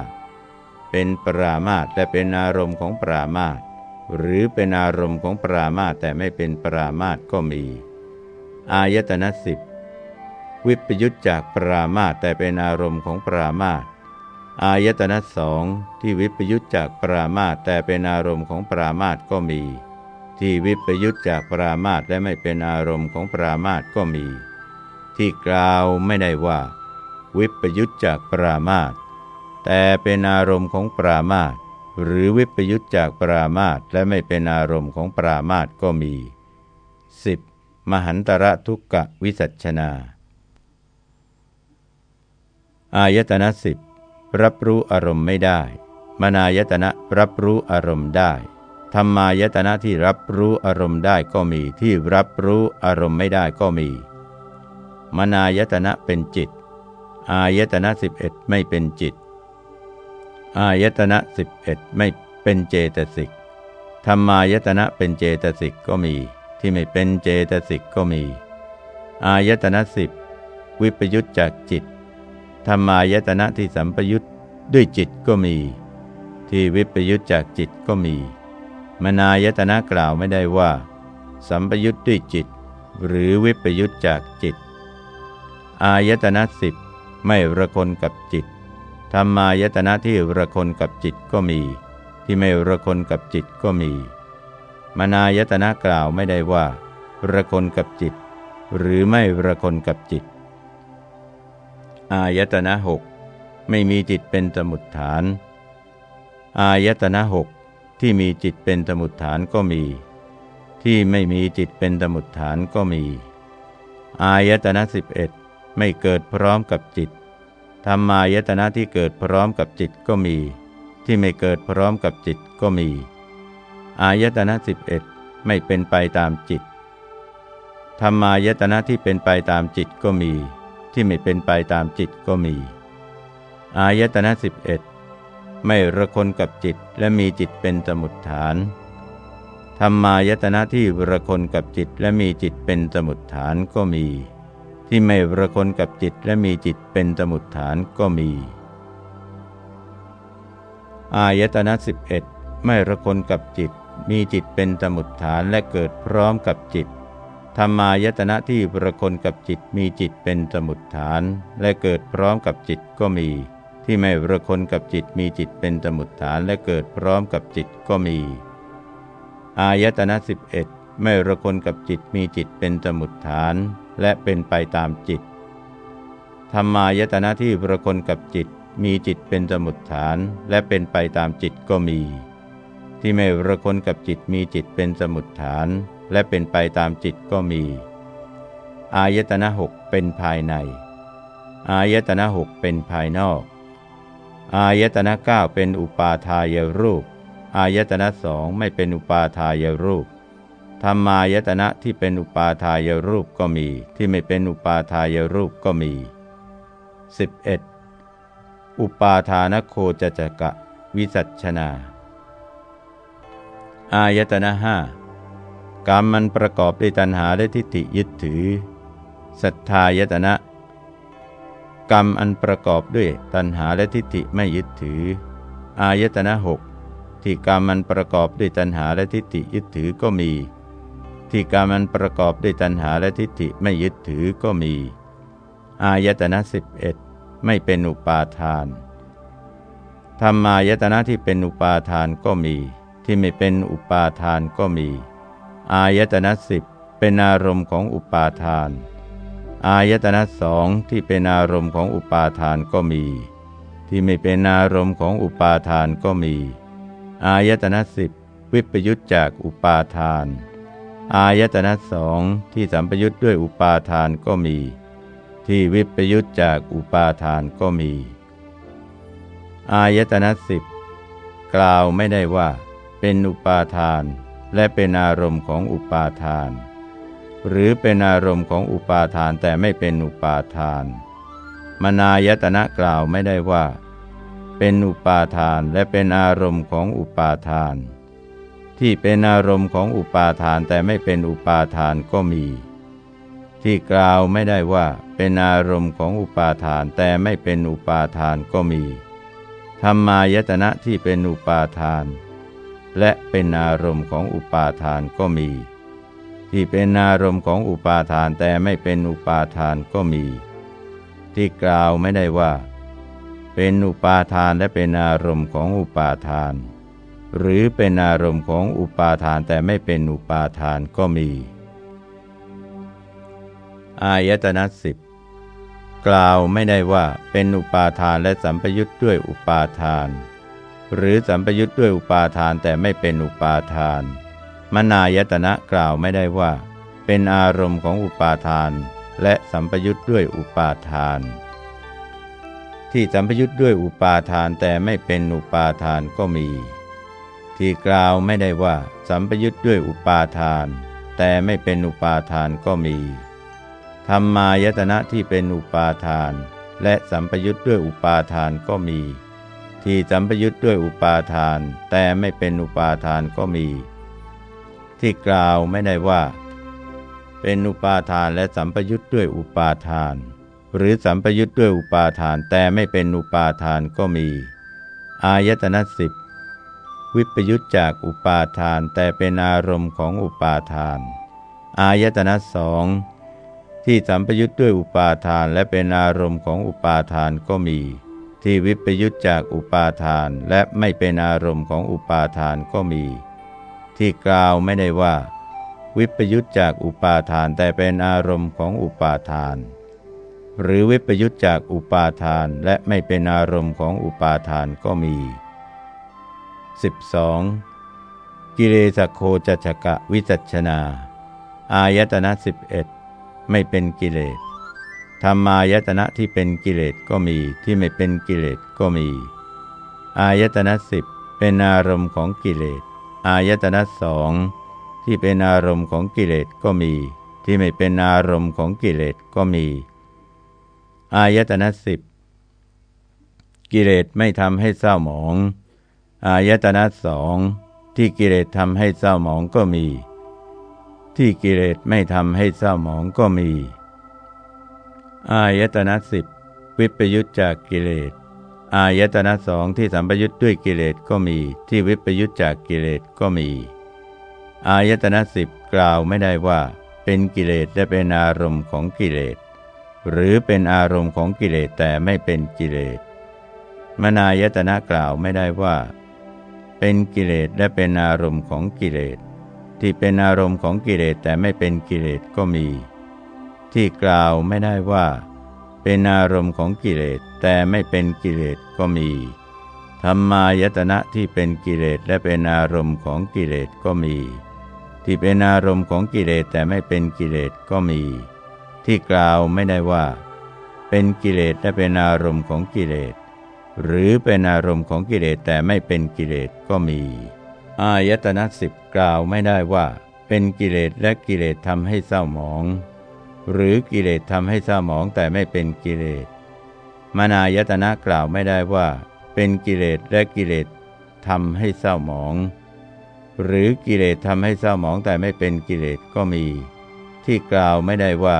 เป็นปรามาตและเป็นอารมณ์ของปรามาตหรือเป็นอารมณ์ของปรามาตแต่ไม่เป็นปรามาตก็มี อายตนะสิบ วิปยุตจากปรามาตแต่เป็นอารมณ์ของปรามาตอายตนะสองที่วิปยุตจากปรามาตแต่เป็นอารมณ์ของปรามาตก็มี ที่วิปยุตจากปรามาตและไม่เป็นอารมณ์ของปรามาตก็มี ที่กล่าวไม่ได้ว่า วิปยุตจากปรามาตแต่เป็นอารมณ์ของปรามาตหรือวิปยุตจากปรามาตและไม่เป็นอารมณ์ของปรามาตก็มี 10. มหันตระทุกกะวิสัชนา อายตนะสิบรับรู้อารมณ์ไม่ได้ มนายตนะรับรู้อารมณ์ได้ธรรมายตนะที่รับรู้อารมณ์ได้ก็มี ที่รับรู้อารมณ์ไม่ได้ก็มี มนายตนะเป็นจิต อายตนะสิบเอ็ดไม่เป็นจิต อายตนะสิบเอ็ดไม่เป็นเจตสิกธรรมายตนะเป็นเจตสิกก็มี ที่ไม่เป็นเจตสิกก็มี อายตนะสิบวิปยุตจากจิต ธรรมายตนะที่สัมปยุตด้วยจิตก็มี ที่วิปยุตจากจิตก็มี มนายตนะกล่าวไม่ได้ว่า สัมปยุตด้วยจิต หรือวิปยุตจากจิต อายตนะสิบไม่ระคนกับจิตธรรมายตนะที่ระคนกับจิตก็มี ที่ไม่ระคนกับจิตก็มี มนายตนะกล่าวไม่ได้ว่า ระคนกับจิต หรือไม่ระคนกับจิต อายตนะหกไม่มีจิตเป็นสมุดฐาน อายตนะหกที่มีจิตเป็นสมุดฐานก็มี ที่ไม่มีจิตเป็นสมุดฐานก็มี อายตนะสิบเอ็ดไม่เกิดพร้อมกับจิตธรรมายตนะที่เกิดพร้อมกับจิตก็มี ที่ไม่เกิดพร้อมกับจิตก็มี อายตนะสิบเอ็ดไม่เป็นไปตามจิตธรรมายตนะที่เป็นไปตามจิตก็มี ที่ไม่เป็นไปตามจิตก็มี อายตนะสิบเอ็ดไม่ระคนกับจิตและมีจิตเป็นสมุดฐาน ธรรมายตนะที่ระคนกับจิตและมีจิตเป็นสมุดฐานก็มี ที่ไม่ระคนกับจิตและมีจิตเป็นสมุดฐานก็มี อายตนะสิบเอ็ดไม่ระคนกับจิต มีจิตเป็นสมุดฐานและเกิดพร้อมกับจิต ธรรมายตนะที่ประคนกับจิตมีจิตเป็นสมุดฐาน และเกิดพร้อมกับจิตก็มี ที่ไม่ประคนกับจิตมีจิตเป็นสมุดฐานและเกิดพร้อมกับจิตก็มี อายตนะสิบเอ็ดไม่ประคนกับจิตมีจิตเป็นสมุดฐาน และเป็นไปตามจิต ธรรมายตนะที่ประคนกับจิตมีจิตเป็นสมุดฐานและเป็นไปตามจิตก็มี ที่ไม่ประคนกับจิตมีจิตเป็นสมุดฐาน และเป็นไปตามจิตก็มี อายตนะหกเป็นภายใน อายตนะหกเป็นภายนอก อายตนะเก้าเป็นอุปาทายรูป อายตนะสองไม่เป็นอุปาทายรูปธรรมายตนะที่เป็นอุปาทายรูปก็มี ที่ไม่เป็นอุปาทายรูปก็มี 11. อุปาทานโคจจกะ วิสัชนา อายตนะห้า กรรมมันประกอบด้วยตัณหาและทิฏฐิยึดถือศรัทธายตนะ กรรมอันประกอบด้วยตัณหาและทิฏฐิไม่ยึดถือ อายตนะหกที่กรรมมันประกอบด้วยตัณหาและทิฏฐิยึดถือก็มี ที่กรรมมันประกอบด้วยตัณหาและทิฏฐิไม่ยึดถือก็มี อายตนะสิบเอ็ดไม่เป็นอุปาทานธรรมายตนะที่เป็นอุปาทานก็มี ที่ไม่เป็นอุปาทานก็มี อายตนะสิบเป็นอารมณ์ของอุปาทาน อายตนะสองที่เป็นอารมณ์ของอุปาทานก็มี ที่ไม่เป็นอารมณ์ของอุปาทานก็มี อายตนะสิบวิปยุตจากอุปาทาน อายตนะสองที่สัมปยุตด้วยอุปาทานก็มี ที่วิปยุตจากอุปาทานก็มี อายตนะสิบกล่าวไม่ได้ว่า เป็นอุปาทาน และเป็นอารมณ์ของอุปาทาน หรือเป็นอารมณ์ของอุปาทานแต่ไม่เป็นอุปาทาน มนายตนะกล่าวไม่ได้ว่า เป็นอุปาทานและเป็นอารมณ์ของอุปาทาน ที่เป็นอารมณ์ของอุปาทานแต่ไม่เป็นอุปาทานก็มี ที่กล่าวไม่ได้ว่า เป็นอารมณ์ของอุปาทานแต่ไม่เป็นอุปาทานก็มีธรรมายตนะที่เป็นอุปาทาน และเป็นอารมณ์ของอุปาทานก็มี ที่เป็นอารมณ์ของอุปาทานแต่ไม่เป็นอุปาทานก็มี ที่กล่าวไม่ได้ว่า เป็นอุปาทานและเป็นอารมณ์ของอุปาทาน หรือเป็นอารมณ์ของอุปาทานแต่ไม่เป็นอุปาทานก็มี อายตนะสิบกล่าวไม่ได้ว่าเป็นอุปาทานและสัมปยุทธ์ด้วยอุปาทาน หรือสัมปยุทธ์ด้วยอุปาทานแต่ไม่เป็นอุปาทาน มนายตนะกล่าวไม่ได้ว่า เป็นอารมณ์ของอุปาทาน และสัมปยุทธ์ด้วยอุปาทาน ที่สัมปยุทธ์ด้วยอุปาทานแต่ไม่เป็นอุปาทานก็มี ที่กล่าวไม่ได้ว่า สัมปยุทธ์ด้วยอุปาทาน แต่ไม่เป็นอุปาทานก็มีธรรมายตนะที่เป็นอุปาทาน และสัมปยุทธ์ด้วยอุปาทานก็มี ที่สัมปยุทธ์ด้วยอุปาทาน แต่ไม่เป็นอุปาทานก็มี ที่กล่าวไม่ได้ว่า เป็นอุปาทานและสัมปยุทธ์ด้วยอุปาทาน หรือสัมปยุทธ์ด้วยอุปาทานแต่ไม่เป็นอุปาทานก็มี อายตนะสิบวิปยุทธจากอุปาทานแต่เป็นอารมณ์ของอุปาทาน อายตนะสองที่สัมปยุทธ์ด้วยอุปาทานและเป็นอารมณ์ของอุปาทานก็มี ที่วิปยุทธจากอุปาทานและไม่เป็นอารมณ์ของอุปาทานก็มี ที่กล่าวไม่ได้ว่า วิปยุทธจากอุปาทานแต่เป็นอารมณ์ของอุปาทาน หรือวิปยุทธจากอุปาทานและไม่เป็นอารมณ์ของอุปาทานก็มี 12. กิเลสโคจัชกะวิจัชนา อายตนะ11 ไม่เป็นกิเลส ธรรมายตนะที่เป็นกิเลสก็มีที่ไม่เป็นกิเลสก็มี อายตนะสิบเป็นอารมณ์ของกิเลส อายตนะสองที่เป็นอารมณ์ของกิเลสก็มี ที่ไม่เป็นอารมณ์ของกิเลสก็มี อายตนะสิบกิเลสไม่ทำให้เศร้าหมอง อายตนะสองที่กิเลสทำให้เศร้าหมองก็มี ที่กิเลสไม่ทำให้เศร้าหมองก็มี อายตนะสิบวิปยุตจากกิเลส อายตนะสองที่สัมปยุตด้วยกิเลสก็มี ที่วิปยุตจากกิเลสก็มี อายตนะสิบกล่าวไม่ได้ว่า เป็นกิเลสและเป็นอารมณ์ของกิเลส หรือเป็นอารมณ์ของกิเลสแต่ไม่เป็นกิเลส มนายตนะกล่าวไม่ได้ว่า เป็นกิเลสและเป็นอารมณ์ของกิเลส ที่เป็นอารมณ์ของกิเลสแต่ไม่เป็นกิเลสก็มี ที่กล่าวไม่ได้ว่า เป็นอารมณ์ของกิเลสแต่ไม่เป็นกิเลสก็มี ธรรมายตนะที่เป็นกิเลสและเป็นอารมณ์ของกิเลสก็มี ที่เป็นอารมณ์ของกิเลสแต่ไม่เป็นกิเลสก็มี ที่กล่าวไม่ได้ว่า เป็นกิเลสและเป็นอารมณ์ของกิเลสหรือเป็นอารมณ์ของกิเลสแต่ไม่เป็นกิเลสก็มี อายตนะสิบกล่าวไม่ได้ว่า เป็นกิเลสและกิเลสทำให้เศร้าหมอง หรือกิเลสทำให้เศร้าหมองแต่ไม่เป็นกิเลสมานายตนะกล่าวไม่ได้ว่า เป็นกิเลสและกิเลสทำให้เศร้าหมอง หรือกิเลสทำให้เศร้าหมองแต่ไม่เป็นกิเลสก็มี ที่กล่าวไม่ได้ว่า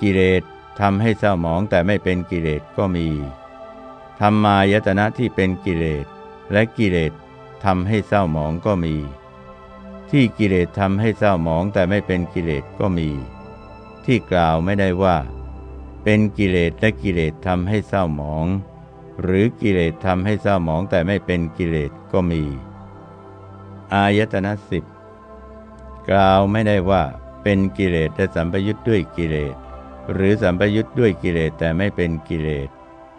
กิเลสทำให้เศร้าหมองแต่ไม่เป็นกิเลสก็มีธรรมายตนะที่เป็นกิเลสและกิเลสทำให้เศร้าหมองก็มี ที่กิเลสทำให้เศร้าหมองแต่ไม่เป็นกิเลสก็มี ที่กล่าวไม่ได้ว่า เป็นกิเลสและกิเลสทำให้เศร้าหมอง หรือกิเลสทำให้เศร้าหมองแต่ไม่เป็นกิเลสก็มี อายตนะสิบกล่าวไม่ได้ว่า เป็นกิเลสและสัมปยุทธ์ด้วยกิเลส หรือสัมปยุทธ์ด้วยกิเลสแต่ไม่เป็นกิเลส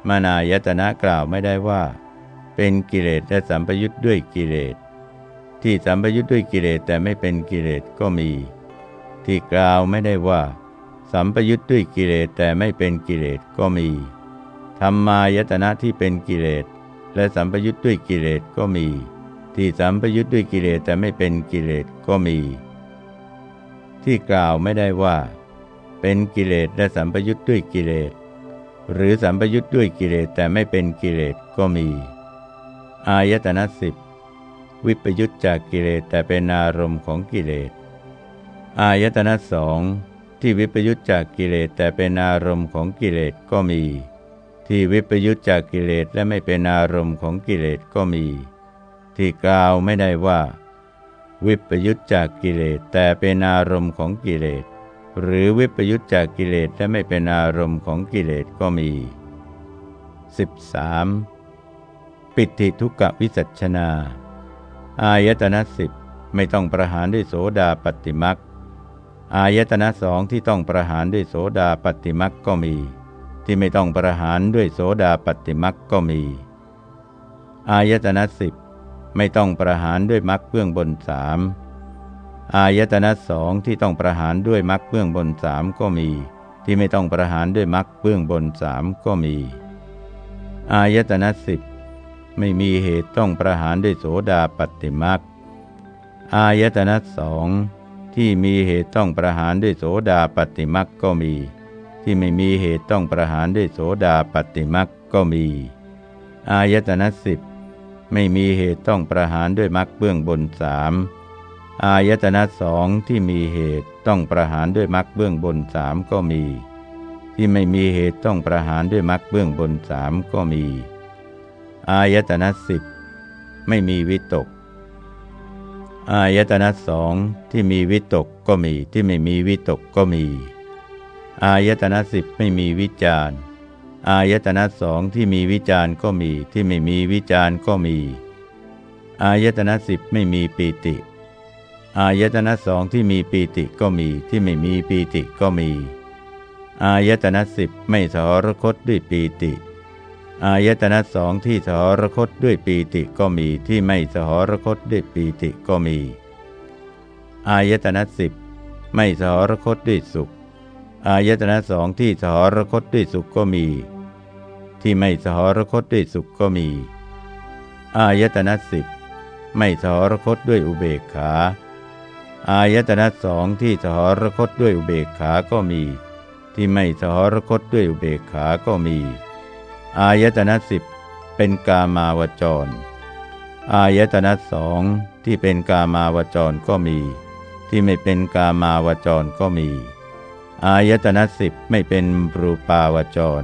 มานายตนะกล่าวไม่ได้ว่า เป็นกิเลสและสัมปยุทธ์ด้วยกิเลส ที่สัมปยุทธ์ด้วยกิเลสแต่ไม่เป็นกิเลสก็มี ที่กล่าวไม่ได้ว่า สัมปยุทธ์ด้วยกิเลสแต่ไม่เป็นกิเลสก็มีธรรมายตนะที่เป็นกิเลสและสัมปยุทธ์ด้วยกิเลสก็มี ที่สัมปยุทธ์ด้วยกิเลสแต่ไม่เป็นกิเลสก็มี ที่กล่าวไม่ได้ว่า เป็นกิเลสและสัมปยุทธ์ด้วยกิเลสหรือสัมปยุทธ์ด้วยกิเลสแต่ไม่เป็นกิเลสก็มี อายตนะสิบวิปยุทธจากกิเลสแต่เป็นอารมณ์ของกิเลสอายตนะสอง ที่วิปยุทธจากกิเลสแต่เป็นอารมณ์ของกิเลสก็มี ที่วิปยุทธจากกิเลสและไม่เป็นอารมณ์ของกิเลสก็มี ที่กล่าวไม่ได้ว่า วิปยุทธจากกิเลสแต่เป็นอารมณ์ของกิเลสหรือวิปยุทธจากกิเลสและไม่เป็นอารมณ์ของกิเลสก็มี 13. ปิติทุกขวิสัชนา อายตนะสิบไม่ต้องประหารด้วยโสดาปฏิมัก อายตนะสองที่ต้องประหารด้วยโสดาปฏิมักก็มี ที่ไม่ต้องประหารด้วยโสดาปฏิมักก็มี อายตนะสิบไม่ต้องประหารด้วยมักเบื้องบนสามอายตนะสองที่ต้องประหารด้วยมักเบื้องบนสามก็มี ที่ไม่ต้องประหารด้วยมักเบื้องบนสามก็มี อายตนะสิบไม่มีเหตุต้องประหารด้วยโสดาปฏิมักอายตนะสอง ที่มีเหตุต้องประหารด้วยโสดาปฏิมักก็มี ที่ไม่มีเหตุต้องประหารด้วยโสดาปฏิมักก็มี อายตนะสิบไม่มีเหตุต้องประหารด้วยมักเบื้องบนสามอายตนะสองที่มีเหตุต้องประหารด้วยมักเบื้องบนสามก็มี ที่ไม่มีเหตุต้องประหารด้วยมักเบื้องบนสามก็มี อายตนะสิบไม่มีวิตก อายตนะสองที่มีวิตกก็มีที่ไม่มีวิตกก็มี อายตนะสิบไม่มีวิจารอายตนะสองที่มีวิจารก็มีที่ไม่มีวิจารก็มี อายตนะสิบไม่มีปีติ อายตนะสองที่มีปีติก็มีที่ไม่มีปีติก็มี อายตนะสิบไม่สหรคตด้วยปีติ อายตนะสองที่สหรคตด้วยปีติก็มีที่ไม่สหรคตด้วยปีติก็มี อายตนะสิบไม่สหรคตด้วยสุข อายตนะสองที่สหรคตด้วยสุขก็มี ที่ไม่สหรคตด้วยสุขก็มี อายตนะสิบไม่สหรคตด้วยอุเบกขา อายตนะสองที่สหรคตด้วยอุเบกขาก็มี ที่ไม่สหรคตด้วยอุเบกขาก็มี อายตนะสิบเป็นกามาวจร อายตนะสองที่เป็นกามาวจรก็มี ที่ไม่เป็นกามาวจรก็มี อายตนะสิบไม่เป็นรูปาวจร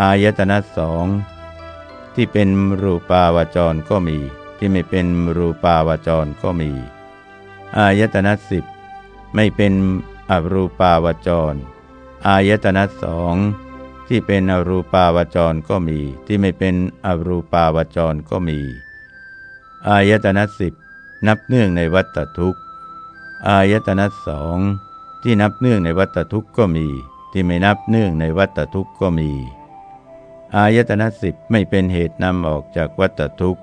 อายตนะสองที่เป็นรูปาวจรก็มี ที่ไม่เป็นรูปาวจรก็มี อายตนะสิบไม่เป็นอรูปาวจร อายตนะสอง ที่เป็นอรูปาวจรก็มี ที่ไม่เป็นอรูปาวจรก็มี อายตนะสิบนับเนื่องในวัตทุกข์ อายตนะสองที่นับเนื่องในวัตทุกข์ก็มี ที่ไม่นับเนื่องในวัตทุกข์ก็มี อายตนะสิบไม่เป็นเหตุนำออกจากวัตทุกข์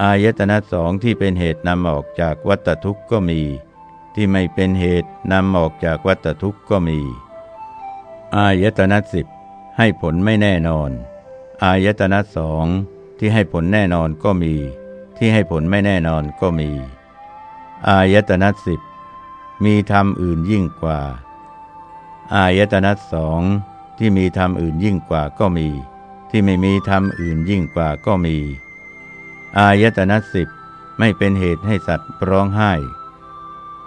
อายตนะสองที่เป็นเหตุนำออกจากวัตทุกข์ก็มี ที่ไม่เป็นเหตุนำออกจากวัตทุกข์ก็มี อายตนะสิบ ให้ผลไม่แน่นอน อายตนะสองที่ให้ผลแน่นอนก็มี ที่ให้ผลไม่แน่นอนก็มี อายตนะสิบมีธรรมอื่นยิ่งกว่า อายตนะสองที่มีธรรมอื่นยิ่งกว่าก็มี ที่ไม่มีธรรมอื่นยิ่งกว่าก็มี อายตนะสิบไม่เป็นเหตุให้สัตว์ร้องไห้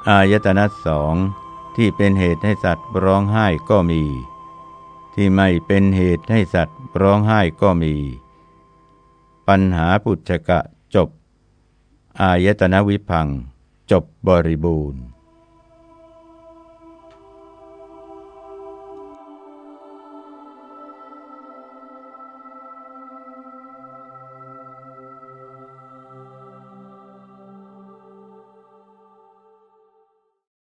อายตนะสองที่เป็นเหตุให้สัตว์ร้องไห้ก็มี ที่ไม่เป็นเหตุให้สัตว์ร้องไห้ก็มี ปัญหาปุจกะจบ อายตนะวิพัง จบบริบูรณ์